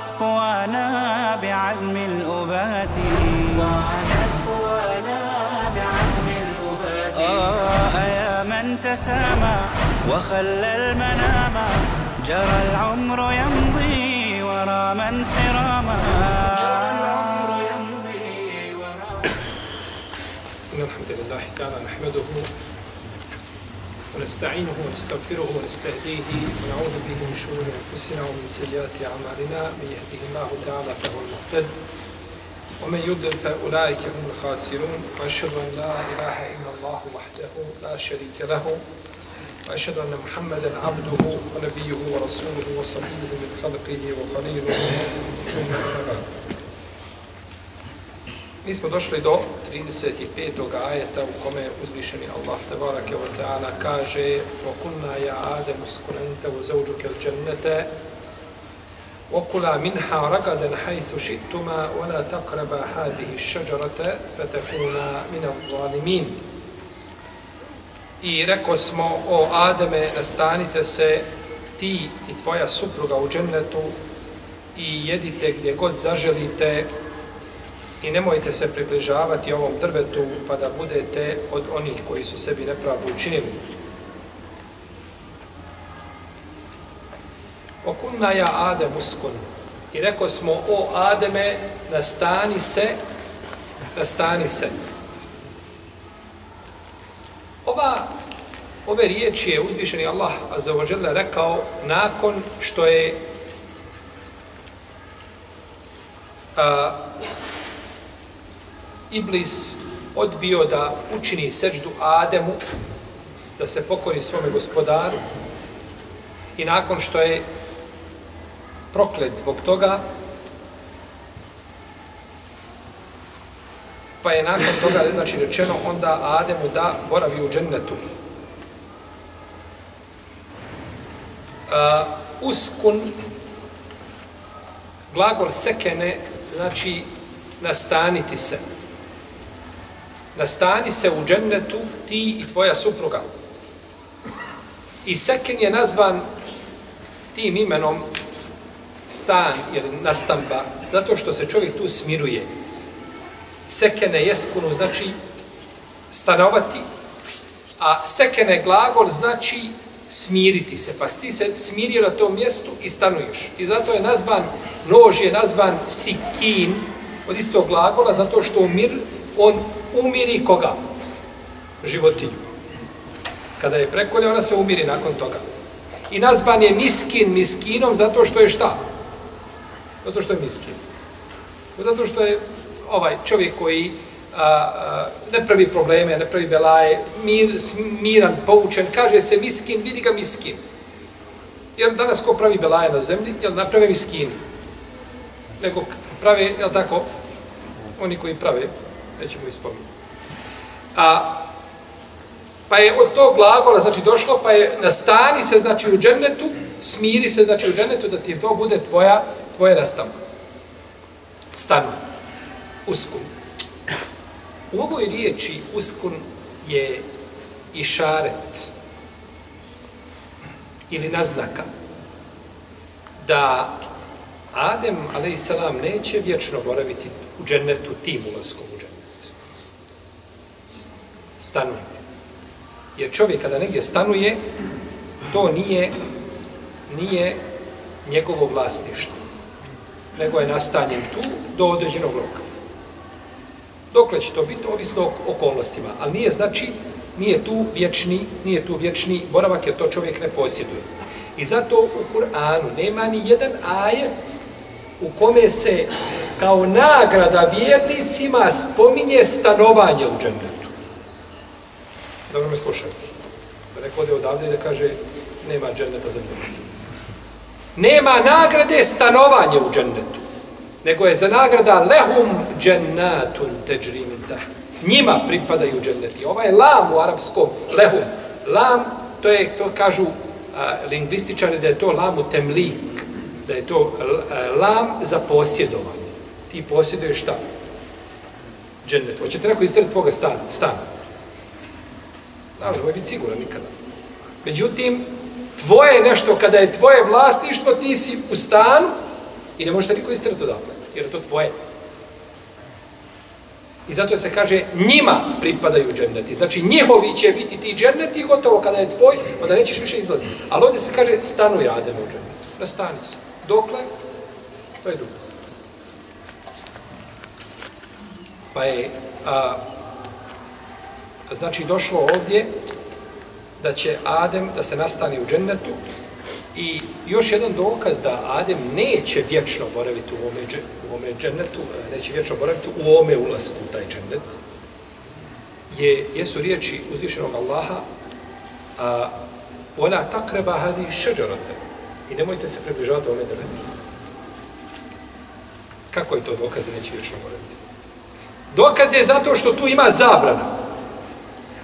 وعادت قوانا بعزم الأبات. وعادت قوانا بعزم الأبات. آه يا من تسامى وخلى المنام. جرى العمر يمضي ورا من سراما. جرى العمر يمضي ورا إن الحمد لله تعالى نحمده ونستعينه ونستغفره ونستهديه ونعوذ به من شرور أنفسنا ومن سيئات أعمالنا. من يهده الله تعالى فهو المهتد ومن يضلل فأولئك هم الخاسرون. وأشهد أن لا إله إلا الله وحده لا شريك له وأشهد أن محمدا عبده ونبيه ورسوله وصفيه من خلقه وخليله. ثم أما بعد. Mi smo došli do 35. ajeta u kome uzvišeni Allah tebarake wa ta'ala kaže وَكُلْنَا يَا آدَمُ سْكُنَنْتَ وَزَوْجُكَ الْجَنَّةَ وَكُلَا مِنْهَا رَقَدًا حَيْثُ شِئْتُمَا وَلَا تَقْرَبَا هَذِهِ الشَّجَرَةَ فَتَكُونَا مِنَ الظَّالِمِينَ I reko smo, o Ademe, nastanite se ti i tvoja supruga u džennetu i jedite gdje god zaželite i nemojte se približavati ovom drvetu pa da budete od onih koji su sebi nepravdu učinili. Okunna ja Adem uskun. I rekao smo, o Ademe, nastani se, nastani se. Ova, ove riječi je uzvišeni Allah azzawajal rekao nakon što je a, Iblis odbio da učini seđdu Ademu, da se pokori svome gospodaru i nakon što je proklet zbog toga, pa je nakon toga znači, rečeno onda Ademu da boravi u džennetu. Uh, uskun, glagol sekene, znači nastaniti se nastani se u džennetu ti i tvoja supruga. I Seken je nazvan tim imenom stan ili nastampa, zato što se čovjek tu smiruje. Sekene jeskunu znači stanovati, a sekene glagol znači smiriti se, pa ti se smirio na tom mjestu i stanuješ. I zato je nazvan, nož je nazvan sikin, od istog glagola, zato što umir, on umiri koga? Životinju. Kada je prekolja, ona se umiri nakon toga. I nazvan je miskin miskinom zato što je šta? Zato što je miskin. Zato što je ovaj čovjek koji a, a, ne pravi probleme, ne pravi belaje, mir, miran, poučen, kaže se miskin, vidi ga miskin. Jer danas ko pravi belaje na zemlji, jel naprave miskin. Nego prave, jel tako, oni koji prave, nećemo ispominjati. A, pa je od tog glagola, znači, došlo, pa je nastani se, znači, u džennetu, smiri se, znači, u džennetu, da ti to bude tvoja, tvoje nastavno. Stanu. Uskun. U ovoj riječi uskun je išaret ili naznaka da Adem, a.s. neće vječno boraviti u džennetu tim ulaskom u. Stanuje. Jer čovjek kada negdje stanuje, to nije, nije njegovo vlasništvo. Nego je nastanjen tu do određenog roka. Dokle će to biti, ovisno o okolnostima. Ali nije znači, nije tu vječni, nije tu vječni boravak, jer to čovjek ne posjeduje. I zato u Kur'anu nema ni jedan ajet u kome se kao nagrada vjernicima spominje stanovanje u džennetu. Dobro me slušaj. Da neko ode odavde i da kaže nema dženneta za vjernicu. nema nagrade stanovanje u džennetu, nego je za nagrada lehum džennatun teđrimin Njima pripadaju dženneti. Ovaj lam u arapskom, lehum, lam, to je, to kažu a, lingvističari da je to lamu temlik, da je to lam za posjedovanje. Ti posjeduješ šta? Džennet. Hoćete neko istrati tvoga stana? stana. Naravno, ovaj biti siguran nikada. Međutim, tvoje je nešto, kada je tvoje vlasništvo, ti si u stanu i ne možete niko istrati odakle, jer je to tvoje. I zato se kaže, njima pripadaju dženneti. Znači, njihovi će biti ti dženneti, gotovo kada je tvoj, onda nećeš više izlaziti. Ali ovdje se kaže, stanuj Adem u džennetu. Nastani se. Dokle? To je drugo. Pa je, a, znači, došlo ovdje da će Adem da se nastani u džennetu i još jedan dokaz da Adem neće vječno boraviti u ome, u ome džennetu, e, neće vječno boraviti u ome ulasku u taj džennet, je, jesu riječi uzvišenog Allaha a, ona takreba hadi šeđarate i nemojte se približavati ome drvetu. Kako je to dokaz da neće vječno boraviti? Dokaz je zato što tu ima zabrana.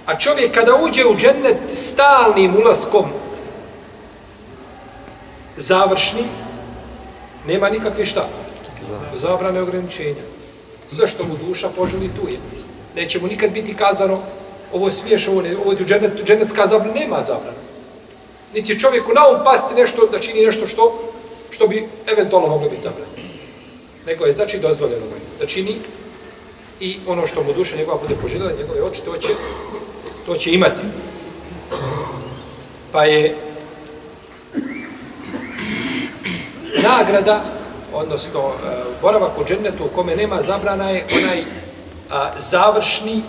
A čovjek kada uđe u džennet stalnim ulaskom završni, nema nikakve šta? Zabrane ograničenja. Sve što mu duša poželi tu je. Neće mu nikad biti kazano ovo smiješ, ovo, ne, ovo je u džennetu, džennetska zabrana, nema zabrana. Niti čovjeku na um pasti nešto, da čini nešto što, što bi eventualno moglo biti zabrano. Neko je znači dozvoljeno da čini i ono što mu duša njegova bude poželjela, njegove oči, to će, to će imati. Pa je nagrada, odnosno e, boravak u džennetu u kome nema zabrana je onaj a, završni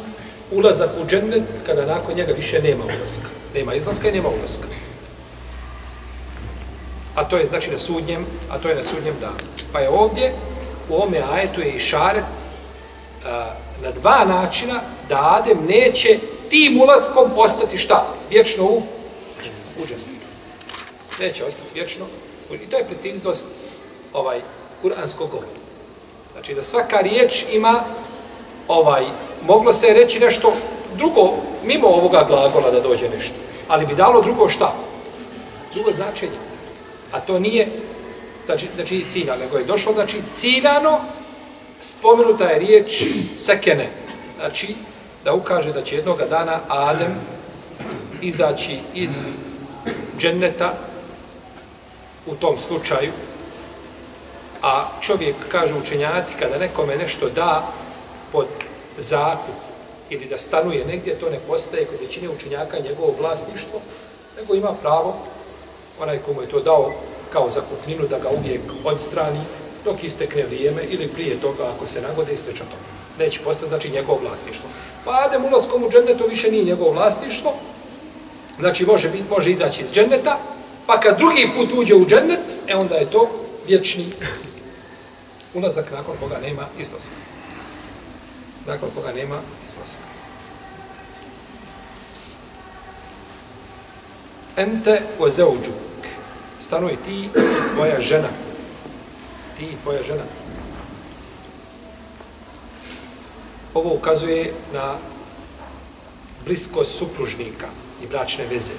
ulazak u džennet kada nakon njega više nema ulaska. Nema izlaska i nema ulaska. A to je znači na sudnjem, a to je na sudnjem danu. Pa je ovdje, u ome ajetu je i šaret a, na dva načina da Adem neće tim ulaskom ostati šta? Vječno u, u džennetu. Neće ostati vječno. I to je preciznost ovaj kuranskog govora. Znači da svaka riječ ima ovaj, moglo se reći nešto drugo, mimo ovoga glagola da dođe nešto. Ali bi dalo drugo šta? Drugo značenje. A to nije znači, znači ciljano, nego je došlo, znači ciljano spomenuta je riječ sekene. Znači, da ukaže da će jednoga dana Adem izaći iz dženneta u tom slučaju, a čovjek, kaže učenjaci, kada nekome nešto da pod zakup ili da stanuje negdje, to ne postaje kod većine učenjaka njegovo vlasništvo, nego ima pravo, onaj komu je to dao kao zakupninu, da ga uvijek odstrani, dok istekne vrijeme ili prije toga, ako se nagode, isteče to. Neće postati, znači, njegovo vlasništvo. Pa Adem ulaskom u džennetu više nije njegovo vlasništvo, znači može, biti, može izaći iz dženneta, pa kad drugi put uđe u džennet, e onda je to vječni ulazak nakon koga nema izlaska. Nakon koga nema izlaska. Ente o zeuđuk. Stanuj ti i tvoja žena. Ti i tvoja žena. Ovo ukazuje na bliskost supružnika i bračne veze.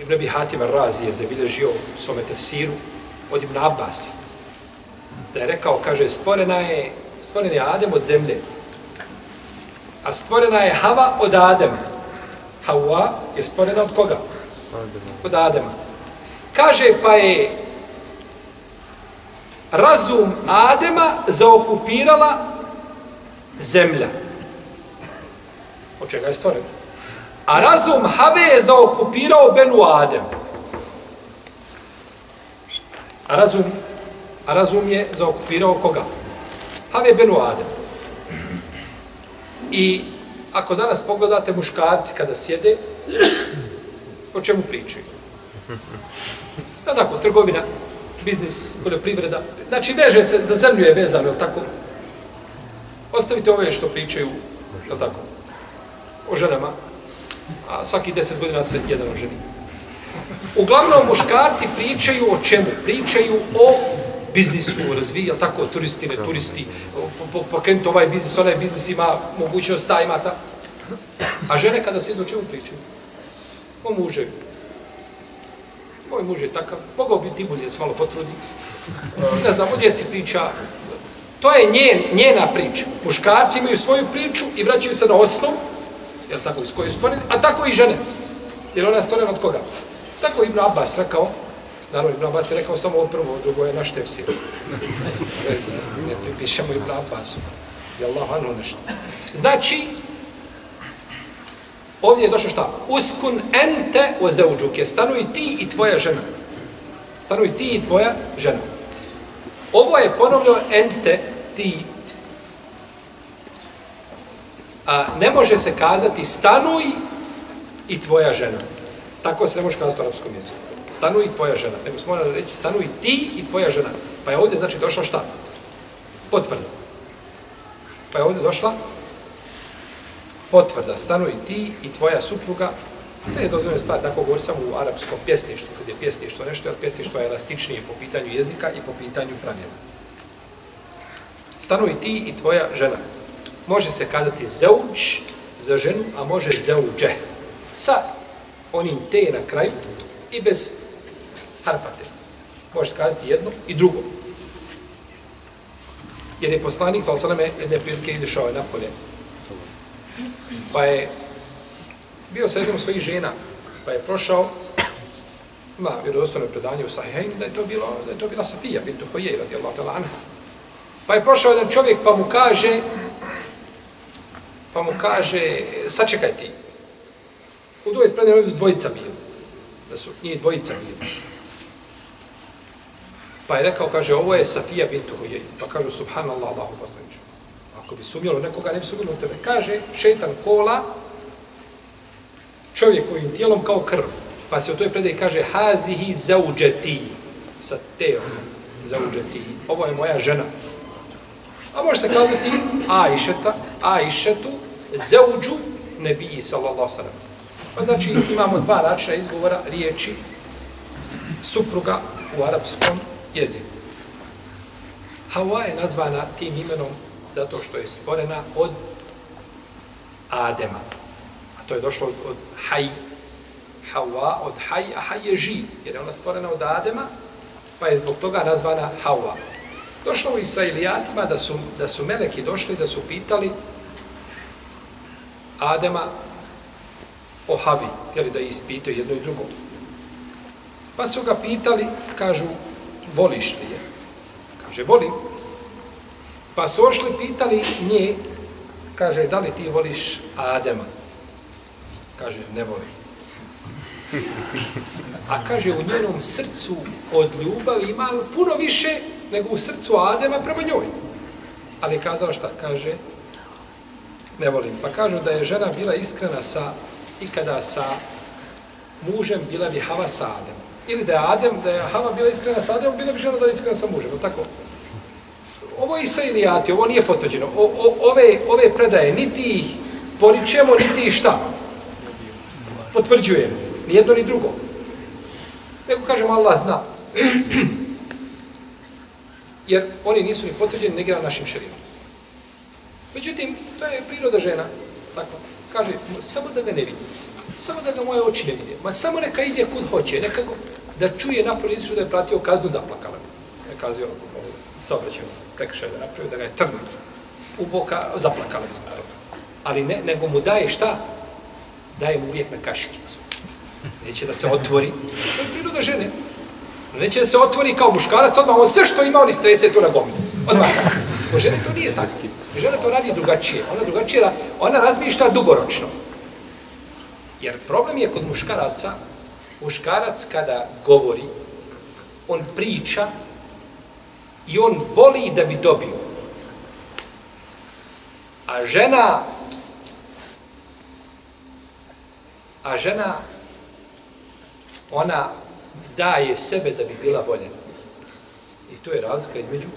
Ibn Abi Hatim Razi je zabilježio u svome tefsiru od Ibn Abbas. Da je rekao, kaže, stvorena je, stvoren je Adem od zemlje, a stvorena je Hava od Adema. Hawa je stvorena od koga? Od Adema. Kaže, pa je razum Adema zaokupirala zemlja. Od čega je stvoren? A razum Have je zaokupirao Benu Adem. A razum, a razum je zaokupirao koga? Have Benu Adem. I ako danas pogledate muškarci kada sjede, o čemu pričaju? Da tako, trgovina, biznis, poljoprivreda. Znači, veže se, za zemlju je vezano, tako? Ostavite ove što pričaju, je tako? O ženama, a svaki deset godina se jedan ženi. Uglavnom, muškarci pričaju o čemu? Pričaju o biznisu, razviji, jel tako, turisti, ne turisti, pokrenuti ovaj biznis, onaj biznis ima mogućnost, ta ima ta. A žene kada se o čemu pričaju? O muževi. Moj muž je takav, mogao bi ti bolje da se malo potrudi. Ne znam, od djeci priča. To je njen, njena priča. Muškarci imaju svoju priču i vraćaju se na osnovu, jel tako, iz koje su a tako i žene. Jer ona je stvorena od koga? Tako Ibn Abbas rekao, naravno Ibn Abbas je rekao samo ovo prvo, drugo je naš tefsir. Ne, pripišemo Ibn Abbasu. Je Allah anu nešto. Znači, ovdje je došlo šta? Uskun ente o zeuđuke. Stanuj ti i tvoja žena. Stanuj ti i tvoja žena. Ovo je ponovno ente, ti. A ne može se kazati stanuj i tvoja žena. Tako se ne može kazati u arapskom jeziku. Stanuj i tvoja žena. Nego smo morali reći stanuj ti i tvoja žena. Pa je ovdje znači došla šta? Potvrda. Pa je ovdje došla potvrda. Stanuj ti i tvoja supruga. Ne je dozvoljeno stvar, tako govori samo u arapskom pjesništvu, kad je pjesništvo nešto, jer pjesništvo je elastičnije po pitanju jezika i po pitanju pravila. Stanuj ti i tvoja žena. Može se kazati zauč za ženu, a može zauđe. Sa onim te na kraju i bez harfate. Može kazati jedno i drugo. Jer je poslanik, sal sveme, jedne prilike izišao je napolje. Pa je bio sa jednom svojih žena, pa je prošao na vjerodostojno predanje u Sahihajnu da je to bilo da je to bila Safija bintu Hujej radijallahu ta'ala anha. Pa je prošao jedan čovjek pa mu kaže pa mu kaže sačekaj ti U drugoj spredi ovdje su dvojica bili. Da su nije dvojica bili. Pa je rekao, kaže, ovo je Safija bintu Hujej. Pa kažu, subhanallah, Allahu poslaniću. Ako bi sumnjalo nekoga, ne bi sumnjalo u tebe. Kaže, šetan kola, čovjek kojim tijelom kao krv. Pa se u toj predaji kaže, hazihi zauđeti. Sa teom, zauđeti. Ovo je moja žena. A može se kazati, Aisheta, Aishetu, zauđu nebiji, sallallahu sallam. Pa znači imamo dva načina izgovora riječi supruga u arapskom jeziku. Hawa je nazvana tim imenom zato što je stvorena od Adema. A to je došlo od, od Haj. Hawa od Haj, a Haj je živ, jer je ona stvorena od Adema, pa je zbog toga nazvana Hawa. Došlo u Israilijatima da su, da su meleki došli da su pitali Adema, o Havi, htjeli da ispitaju jedno i drugo. Pa su ga pitali, kažu, voliš li je? Kaže, volim. Pa su ošli pitali nje, kaže, da li ti voliš Adema? Kaže, ne volim. A kaže, u njenom srcu od ljubavi ima puno više nego u srcu Adema prema njoj. Ali je kazala šta? Kaže, ne volim. Pa kažu da je žena bila iskrena sa ikada sa mužem bila bi Hava sa Adem. Ili da je Adem, da je Hava bila iskrena sa Adem, bila bi žena da je iskrena sa mužem, tako? Ovo je Israilijati, ovo nije potvrđeno. O, o, ove, ove predaje, niti ih poričemo, niti ih šta? Potvrđujemo. Ni jedno, ni drugo. Nego kažemo, Allah zna. Jer oni nisu ni potvrđeni, ne gleda našim šerijom. Međutim, to je priroda žena. Tako kaže, samo da ga ne vidi. Samo da ga moje oči ne vidi. Ma samo neka ide kud hoće, nekako da čuje napolje da je pratio kaznu zaplakala. Je kazio, saobraćaju, prekršaj da napravio, da ga je trnu u boka, zaplakala bi zbog toga. Ali ne, nego mu daje šta? Daje mu uvijek na kaškicu. Neće da se otvori. To je priroda žene. Neće da se otvori kao muškarac, odmah on sve što ima, on istrese to na gomilu. Odmah. Po žene to nije tako. Žena to radi drugačije. Ona drugačije, ona razmišlja dugoročno. Jer problem je kod muškaraca, muškarac kada govori, on priča i on voli da bi dobio. A žena a žena ona daje sebe da bi bila voljena. I to je razlika između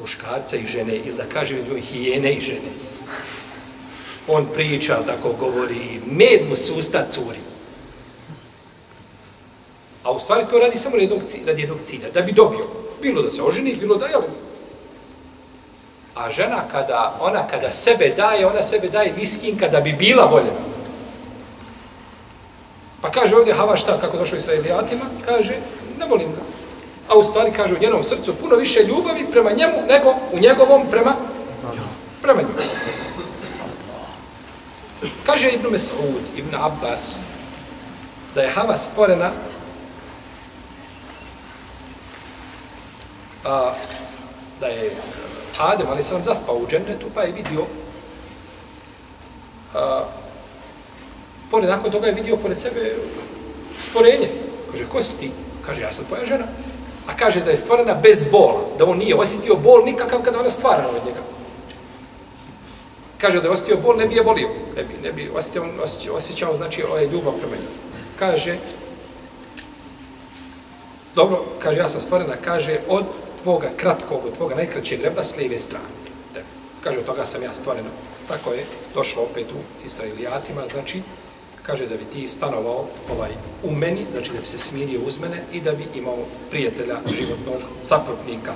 muškarca i žene, ili da kažem između hijene i žene. on priča, tako govori, med mu se usta curi. A u stvari to radi samo radi jednog cilja, da bi dobio. Bilo da se oženi, bilo da je A žena kada, ona kada sebe daje, ona sebe daje miskin kada bi bila voljena. Pa kaže ovdje Hava šta, kako došao i sa Elijatima, kaže, ne volim ga. A u stvari kaže u njenom srcu puno više ljubavi prema njemu nego u njegovom prema, prema njemu. Kaže Ibn Mes'ud, Ibn Abbas, da je Hava stvorena a, da je Adem, ali sam zaspao u džennetu, pa je vidio a, pored, nakon toga je vidio pored sebe stvorenje. Kaže, ko si ti? Kaže, ja sam tvoja žena. A kaže da je stvorena bez bola, da on nije osjetio bol nikakav kada ona stvara od njega. Kaže da je osjetio bol, ne bi je volio. Ne bi, ne bi osjećao, osjećao, osjećao znači, ovaj ljubav prema njegu. Kaže, dobro, kaže, ja sam stvorena, kaže, od tvoga kratkog, od tvoga najkraćeg rebra s lijeve strane. Te, Kaže, od toga sam ja stvoreno. Tako je došlo opet u Israilijatima, znači, kaže da bi ti stanovao ovaj u meni, znači da bi se smirio uz mene i da bi imao prijatelja životnog saprotnika.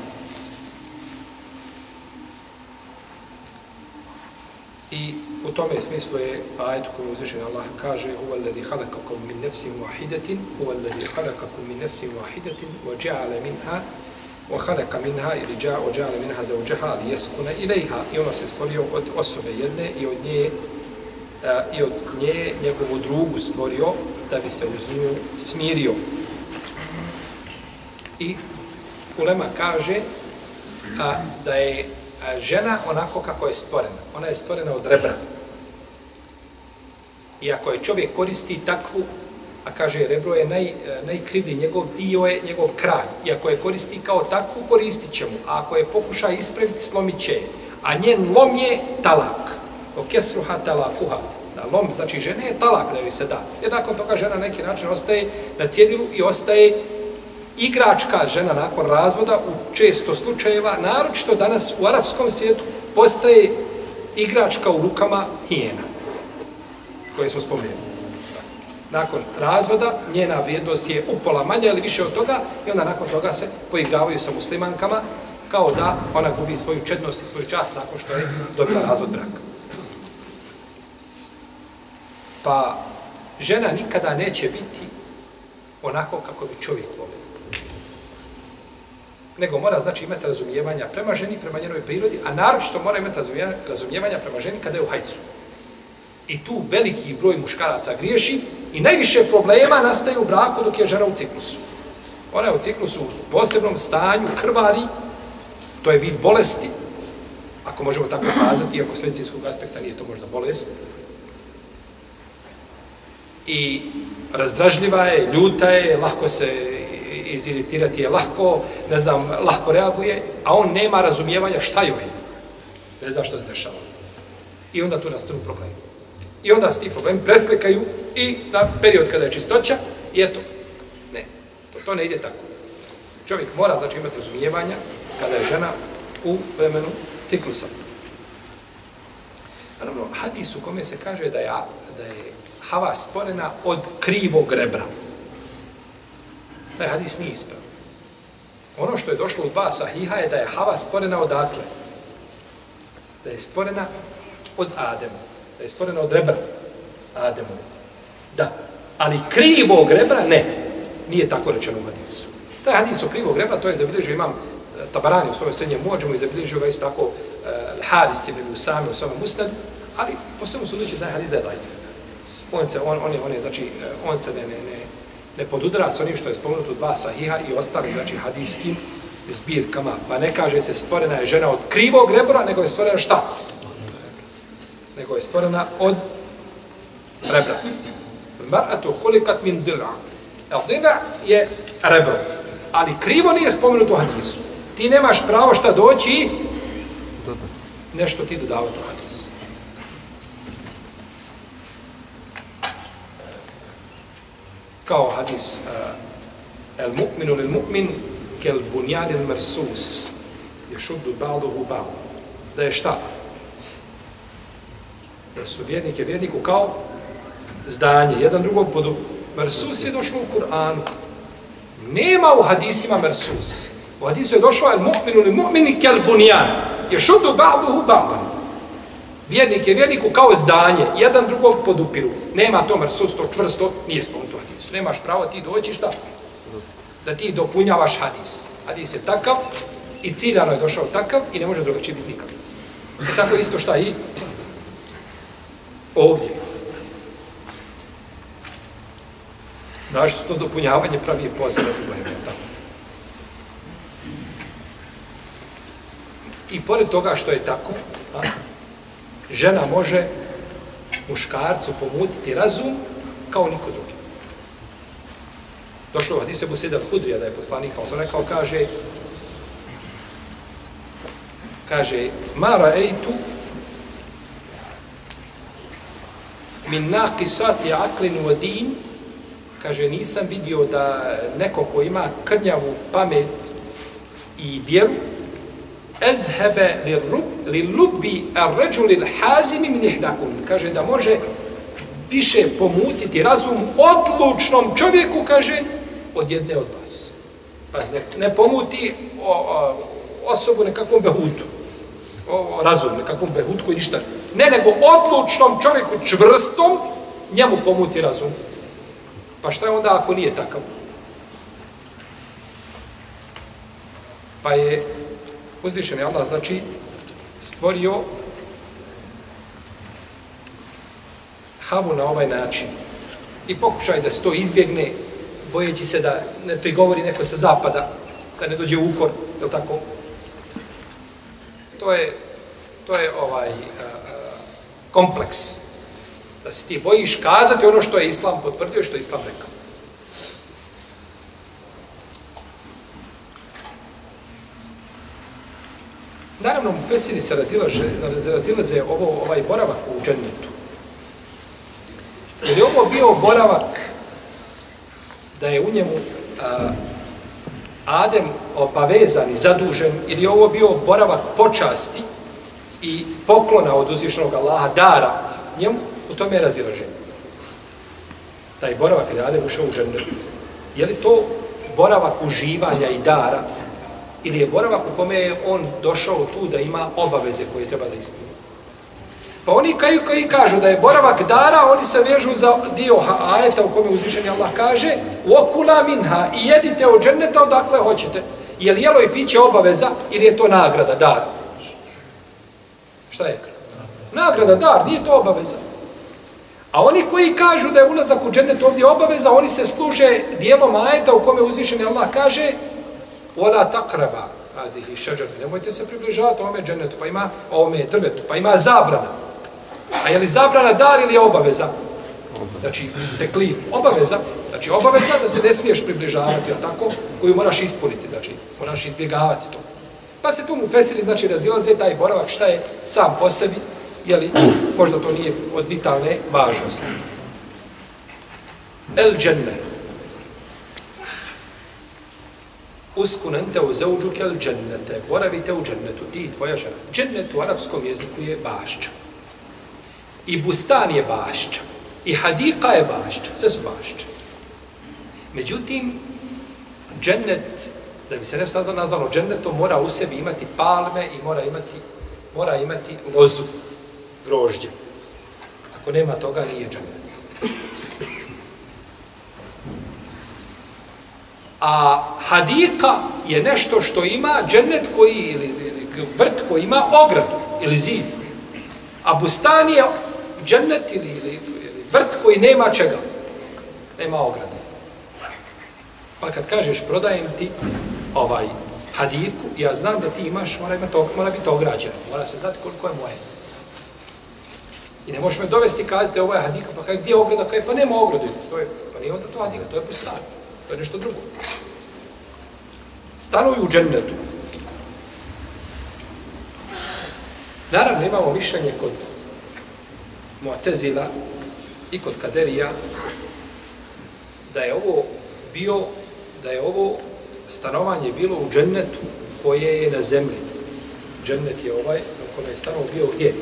I u tome smislu je ajet koji uzvišen Allah kaže huwa halakakum min nafsin wahidatin huwa halakakum khalaqakum min nafsin wahidatin wa ja'ala minha wa khalaqa minha ili ja'a wa ja'ala minha zawjaha liyaskuna ilayha i ona se stvorio od osobe jedne i od nje e, i od nje njegovu drugu stvorio da bi se uz nju smirio. I Ulema kaže a, da je a, žena onako kako je stvorena. Ona je stvorena od rebra. I ako je čovjek koristi takvu, a kaže rebro je naj, e, najkrivlji, njegov dio je njegov kraj. I ako je koristi kao takvu, koristit će mu. A ako je pokuša ispraviti, slomit će. A njen lom je talak. O kesruha talakuha. Da, lom znači žene je talak da joj se da. Jer nakon toga žena neki način ostaje na cjedilu i ostaje igračka žena nakon razvoda u često slučajeva, naročito danas u arapskom svijetu, postaje igračka u rukama hijena, koje smo spomenuli. Nakon razvoda, njena vrijednost je upola manja ili više od toga i onda nakon toga se poigravaju sa muslimankama kao da ona gubi svoju čednost i svoju čast nakon što je dobila razvod braka. Pa žena nikada neće biti onako kako bi čovjek volio. Nego mora znači imati razumijevanja prema ženi, prema njenoj prirodi, a naročito mora imati razumijevanja prema ženi kada je u hajcu. I tu veliki broj muškaraca griješi i najviše problema nastaje u braku dok je žena u ciklusu. Ona je u ciklusu u posebnom stanju, krvari, to je vid bolesti, ako možemo tako kazati, iako s medicinskog aspekta nije to možda bolest, i razdražljiva je, ljuta je, lahko se iziritirati je lahko, ne znam, lahko reaguje, a on nema razumijevanja šta joj je. Ne zna što se dešava. I onda tu nastanu problemi. I onda se ti problemi preslikaju i na period kada je čistoća, i eto, ne, to, to ne ide tako. Čovjek mora, znači, imati razumijevanja kada je žena u vremenu ciklusa. Naravno, hadis u kome se kaže da je, da je Hava stvorena od krivog rebra. Taj hadis nije ispravan. Ono što je došlo u dva sahiha je da je Hava stvorena od atle. Da je stvorena od Adema. Da je stvorena od rebra Ademu. Da. Ali krivog rebra ne. Nije tako rečeno u hadisu. Taj hadis o krivog rebra, to je zabilježio imam e, Tabarani u svojom srednjem mođemu i zabilježio ga isto tako e, uh, Haris ibn Usami u svojom musnad, ali po svemu sudeći da je hadis da je dajte on se on on je on je znači e, on se ne ne ne ne podudara s onim što je spomenuto u dva sahiha i ostali znači hadijskim zbirkama pa ne kaže se stvorena je žena od krivog rebra nego je stvorena šta nego je stvorena od rebra mar'atu khuliqat min dil'a. El dil'a je rebro ali krivo nije spomenuto u hadisu. Ti nemaš pravo šta doći nešto ti dodavati u hadisu. Kao hadis uh, el mu'minu lil mu'min kel bunjanil mersus je šuddu ba'duhu ba'du da je šta? Da su vjernike vjerniku kao zdanje, jedan drugog podu. Mersus je došlo u Kur'anu. Nema u hadisima Mersus. U hadisu je došlo al mu'minu li mu'mini kel bunjan. Je šudu ba'duhu ba'dan. Vjernik je vjerniku kao zdanje, jedan drugog podupiru. Nema to Mersus, to čvrsto, nije spomenuto hadisu. Nemaš pravo ti doći šta? Da ti dopunjavaš hadis. Hadis je takav i ciljano je došao takav i ne može drugačije biti nikak. E tako isto šta i ovdje. Znaš što to dopunjavanje pravi je posebno problema. I pored toga što je tako, a, žena može muškarcu pomutiti razum kao niko drugi. Došlo u hadise Busida Hudrija da je poslanik, sam sam rekao, kaže, kaže, mara ejtu min naqisati aqlin wa din kaže nisam vidio da neko ko ima krnjavu pamet i vjeru ezhebe li rub, li lubi al-hazim min ihdakum kaže da može više pomutiti razum odlučnom čovjeku kaže od jedne od vas. Pa ne, ne pomuti o, o, osobu nekakvom behutu. O, razum nekakvom behutku i ništa. Ne nego odlučnom čovjeku čvrstom njemu pomuti razum pa šta je onda ako nije takav? Pa je uzvišen je Allah znači stvorio havu na ovaj način. I pokušaj da se to izbjegne bojeći se da ne prigovori neko sa zapada da ne dođe ukor je tako? To je to je ovaj a, a, kompleks da se ti bojiš kazati ono što je islam potvrdio i što je islam rekao Naravno, mu Fesiri se razilaze, razilaze ovo, ovaj boravak u džennetu. Je ovo bio boravak da je u njemu a, Adem obavezan i zadužen, ili je ovo bio boravak počasti i poklona od uzvišnog Allaha, dara njemu, u tome je razilaženje. Taj boravak kada je Adem ušao u džennetu, je li to boravak uživanja i dara, ili je boravak u kome je on došao tu da ima obaveze koje treba da ispuni. Pa oni koji, koji kažu da je boravak dara, oni se vežu za dio ajeta u kome uzvišeni Allah kaže okula minha i jedite od dženneta odakle hoćete. Je li jelo i piće obaveza ili je to nagrada, dar? Šta je? Nagrada, dar, nije to obaveza. A oni koji kažu da je ulazak u džennet ovdje obaveza, oni se služe dijelom ajeta u kome uzvišeni Allah kaže Ola takraba hadihi šeđar. Nemojte se približavati ovome džennetu, pa ima ovome drvetu, pa ima zabrana. A je li zabrana dar ili je obaveza? Znači, teklif, obaveza. Znači, obaveza da se ne smiješ približavati, a tako, koju moraš ispuniti, znači, moraš izbjegavati to. Pa se tu mu fesili, znači, razilaze taj boravak, šta je sam po sebi, jeli, možda to nije od vitalne važnosti. El dženne, uskunente u zauđu kel džennete, boravite u džennetu, ti i tvoja žena. Džennet u arapskom jeziku je bašća. I bustan je bašća. I hadika je bašća. Sve su bašće. Međutim, džennet, da bi se nešto nazvalo, nazvalo džennetom, mora u sebi imati palme i mora imati, mora imati lozu, grožđe. Ako nema toga, nije džennet. A hadika je nešto što ima džennet koji, ili, ili vrt koji ima ogradu ili zid. A bustan je džennet ili, ili, ili vrt koji nema čega. Nema ograde. Pa kad kažeš prodajem ti ovaj hadiku, ja znam da ti imaš, mora, ima to, mora biti ograđeno. Mora se znati koliko je moje. I ne možeš me dovesti i kazati ovo je hadika, pa kaj, gdje je ograda? Kaj, pa nema ogradu. To je, pa nije onda to hadika, to je bustan. To je nešto drugo. Stanuju u džennetu. Naravno, imamo mišljenje kod Mu'tezila i kod Kaderija da je ovo bio, da je ovo stanovanje bilo u džennetu koje je na zemlji. Džennet je ovaj, na kome je stanovo bio gdje?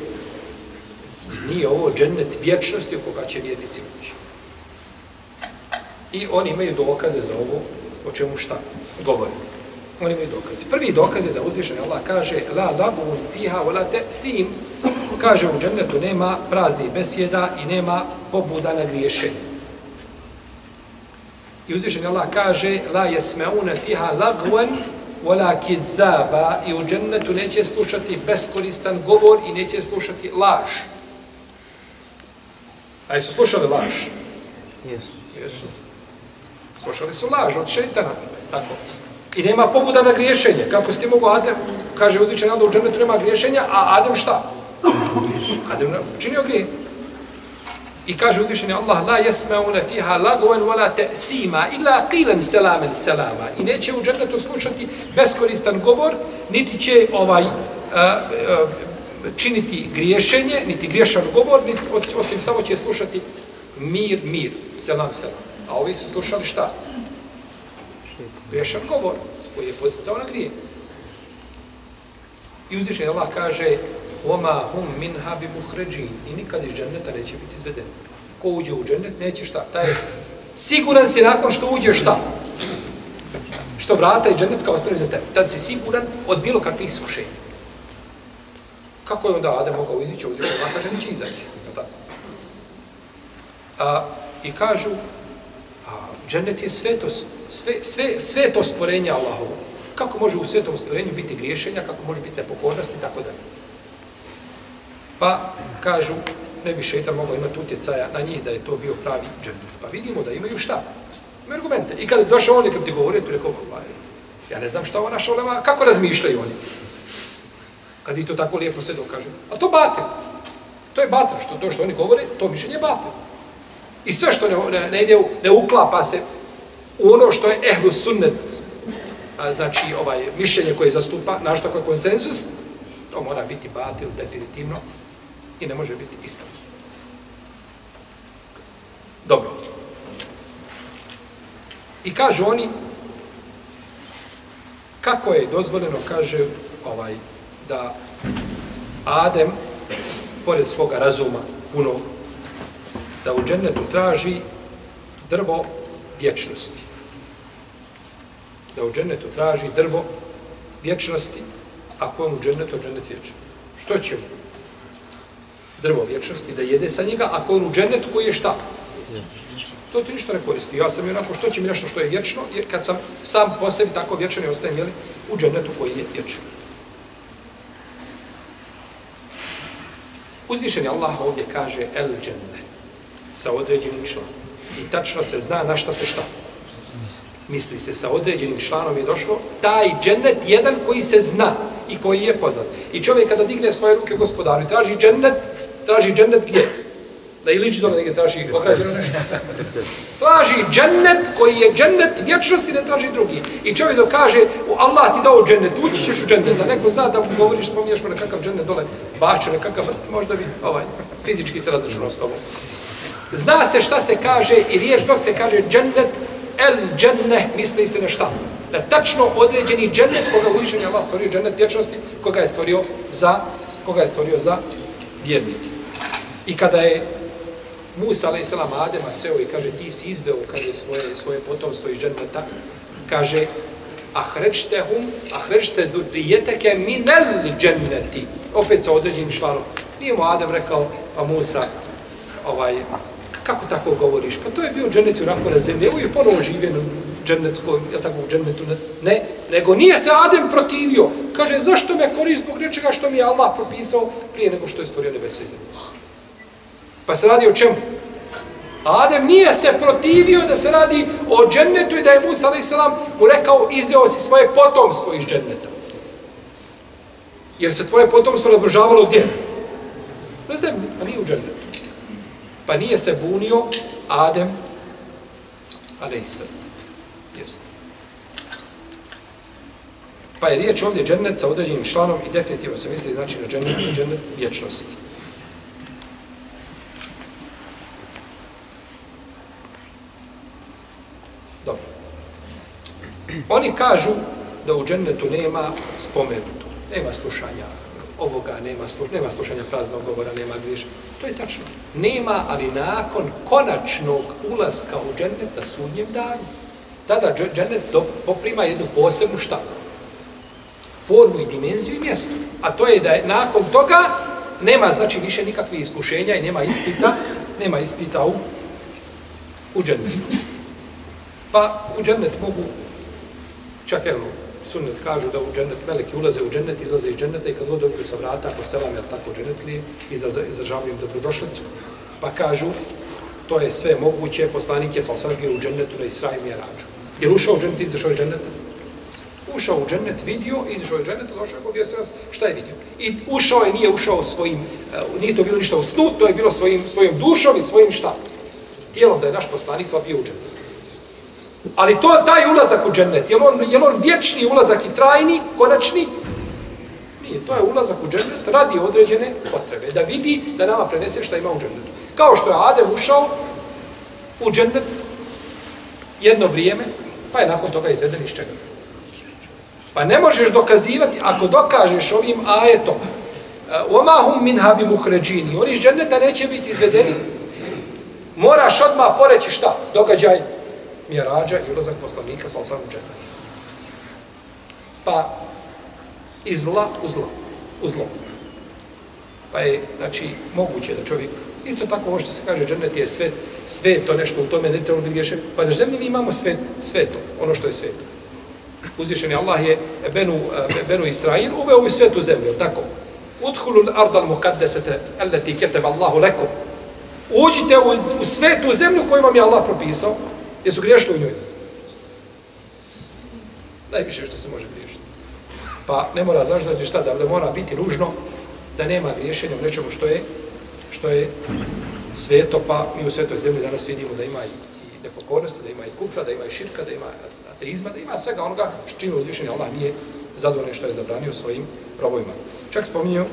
Nije ovo džennet vječnosti u koga će vjernici ući. I oni imaju dokaze za ovo, o čemu šta govori. Oni imaju dokaze. Prvi dokaz je da uzvišen Allah kaže La labun fiha wala ta'sim. Kaže u džennetu nema praznih besjeda i nema pobuda na griješenje. I uzvišen Allah kaže La jesmeune fiha lagwan wala kizaba i u džennetu neće slušati beskoristan govor i neće slušati laž. A jesu slušali laž? Jesu. Jesu. Slušali su laž od šeitana. Tako. I nema pobuda na griješenje. Kako ste mogu Adem, kaže uzvičan Allah, u džennetu nema griješenja, a Adem šta? Adem činio grije. I kaže uzvišeni Allah, la jesmeune fiha lagoven wala te'sima, illa qilan selamen selama. I neće u džennetu slušati beskoristan govor, niti će ovaj, uh, uh, činiti griješenje, niti griješan govor, niti, osim samo će slušati mir, mir, selam, selam. A ovi su slušali šta? Griješan govor, koji je posjecao na grije. I uzvišen Allah kaže وَمَا هُمْ مِنْهَا بِمُخْرَجِينَ I nikad iz dženneta neće biti izveden. Ko uđe u džennet, neće šta? Taj Siguran si nakon što uđe šta? Što vrata i džennetska ostane za tebe. Tad si siguran od bilo kakvih iskušenja. Kako je onda Adem mogao izići ovdje? Allah kaže, neće izaći. A, I kažu, a, džennet je svetost, sve, sve, sve to stvorenje Allahovo. Kako može u svetom stvorenju biti griješenja, kako može biti nepokornost i tako dalje. Pa kažu, ne bi šeitan mogao imati utjecaja na njih da je to bio pravi džennet. Pa vidimo da imaju šta? Imaju argumente. I kada je došao on, kad ti govorio, tu rekao, ovaj, ja ne znam šta ova naša olema, kako razmišljaju oni? Kad vi to tako lijepo sve dokaže. A to bate. To je batra, što to što oni govore, to mišljenje bate. I sve što ne, ne, ne ide, ne uklapa se u ono što je ehlu sunnet, a, znači ovaj mišljenje koje zastupa, naš tako je konsensus, to mora biti batil definitivno i ne može biti ispravno. Dobro. I kažu oni, kako je dozvoljeno, kaže, ovaj, da Adem, pored svoga razuma, puno, da u džennetu traži drvo vječnosti. Da u džennetu traži drvo vječnosti, ako on u džennetu, džennet vječan. Što će mu? Drvo vječnosti, da jede sa njega, ako on u džennetu koji je šta? To ti ništa ne koristi. Ja sam onako, što će mi nešto što je vječno, kad sam sam po sebi tako vječan i ostajem, jeli, u džennetu koji je vječan. Uzvišeni Allah ovdje kaže el dženne sa određenim članom. I tačno se zna na šta se šta. Misli se sa određenim članom je došlo taj džennet jedan koji se zna i koji je poznat. I čovjek kada digne svoje ruke gospodaru i traži džennet, traži džennet gdje? Da i liči dole negdje traži ograđeno nešto. Traži džennet koji je džennet vječnosti, ne traži drugi. I čovjek dok kaže, u Allah ti dao džennet, ući ćeš u džennet, da neko zna da mu govoriš, spominješ mu nekakav džennet dole, baču nekakav vrt, možda bi ovaj, fizički se razračunao s tobom. Zna se šta se kaže i riječ dok se kaže džennet, el dženne, misli se na šta? Na tačno određeni džennet koga uzvišen je Allah stvorio, džennet vječnosti, koga je stvorio za, koga je stvorio za vjernike. I kada je Musa, alaih salam, Adema sreo i kaže, ti si izveo, kaže, svoje, svoje potomstvo iz dženneta, kaže, ahrećtehum, ahrećte zurrijeteke minel dženneti. Opet sa određenim šlanom. Nije mu Adem rekao, pa Musa, ovaj, kako tako govoriš? Pa to je bio džennet u rahmana zemlje, evo je ponovo živjen u ja tako u džennetu? Ne, nego nije se Adem protivio. Kaže, zašto me koristi zbog nečega što mi je Allah propisao prije nego što je stvorio nebesa i zemlje? Pa se radi o čemu? Adem nije se protivio da se radi o džennetu i da je Musa a.s. mu rekao izveo si svoje potomstvo iz dženneta. Jer se tvoje potomstvo razmnožavalo gdje? Na zemlji, a nije u džennetu. Pa nije se bunio Adem a.s. Jesu. Pa je riječ ovdje džennet sa određenim članom i definitivno se misli znači na džennet, džennet vječnosti. Oni kažu da u džennetu nema spomenuto, nema slušanja ovoga nema, sluš, nema slušanja praznog govora, nema griža. To je tačno. Nema, ali nakon konačnog ulaska u džennet na sudnjem danu. Tada džennet do, poprima jednu posebnu šta? Formu i dimenziju i mjesto. A to je da je nakon toga nema znači više nikakve iskušenja i nema ispita, nema ispita u, u džennetu. Pa u džennet mogu, čak evo, sunnet kažu da u džennet, meleki ulaze u džennet, izlaze iz dženneta i kad god dođu sa vrata, ako selam, jel tako džennetli, izražavaju im dobrodošlicu. Pa kažu, to je sve moguće, poslanik je sa osam u džennetu na Israju i Mjerađu. Je ušao u džennet izašao iz dženneta? Ušao u džennet, vidio, izašao iz dženneta, došao je objasnio nas šta je vidio. I ušao je, nije ušao svojim, uh, nije to bilo ništa u snu, to je bilo svojim, svojim dušom i svojim šta? Tijelom da je naš poslanik sa bio u džennetu. Ali to taj ulazak u džennet, je on, je on vječni ulazak i trajni, konačni? Nije, to je ulazak u džennet radi određene potrebe, da vidi, da nama prenese šta ima u džennetu. Kao što je Adem ušao u džennet jedno vrijeme, pa je nakon toga izveden iz čega. Pa ne možeš dokazivati, ako dokažeš ovim ajetom, وَمَا هُمْ مِنْهَا بِمُحْرَجِينِ Oni iz dženneta neće biti izvedeni. Moraš odmah poreći šta? Događaj mjerađa i ulazak poslanika sa osam džena. Pa iz zla u zlo. U zlo. Pa je, znači, moguće da čovjek, isto tako ovo što se kaže, džennet je sve, sve to nešto u tome, ne trebalo biti griješen, pa na zemlji mi imamo sve, sve to, ono što je sve to. Uzvišeni Allah je Benu, eh, Benu Israil uveo u svetu zemlju, tako? Udhulu ardal mukaddesete, allati keteba Allahu lekom. Uđite u, u svetu zemlju koju vam je Allah propisao, Jesu griješili u njoj? Najviše što se može griješiti. Pa ne mora zaždati šta, da mora biti ružno, da nema griješenja u nečemu što je, što je sveto, pa mi u svetoj zemlji danas vidimo da ima i, i nepokornosti, da ima i kufra, da ima i širka, da ima ateizma, da ima svega onoga što čini uzvišenje Allah nije zadovoljno što je zabranio svojim robovima. Čak spominju,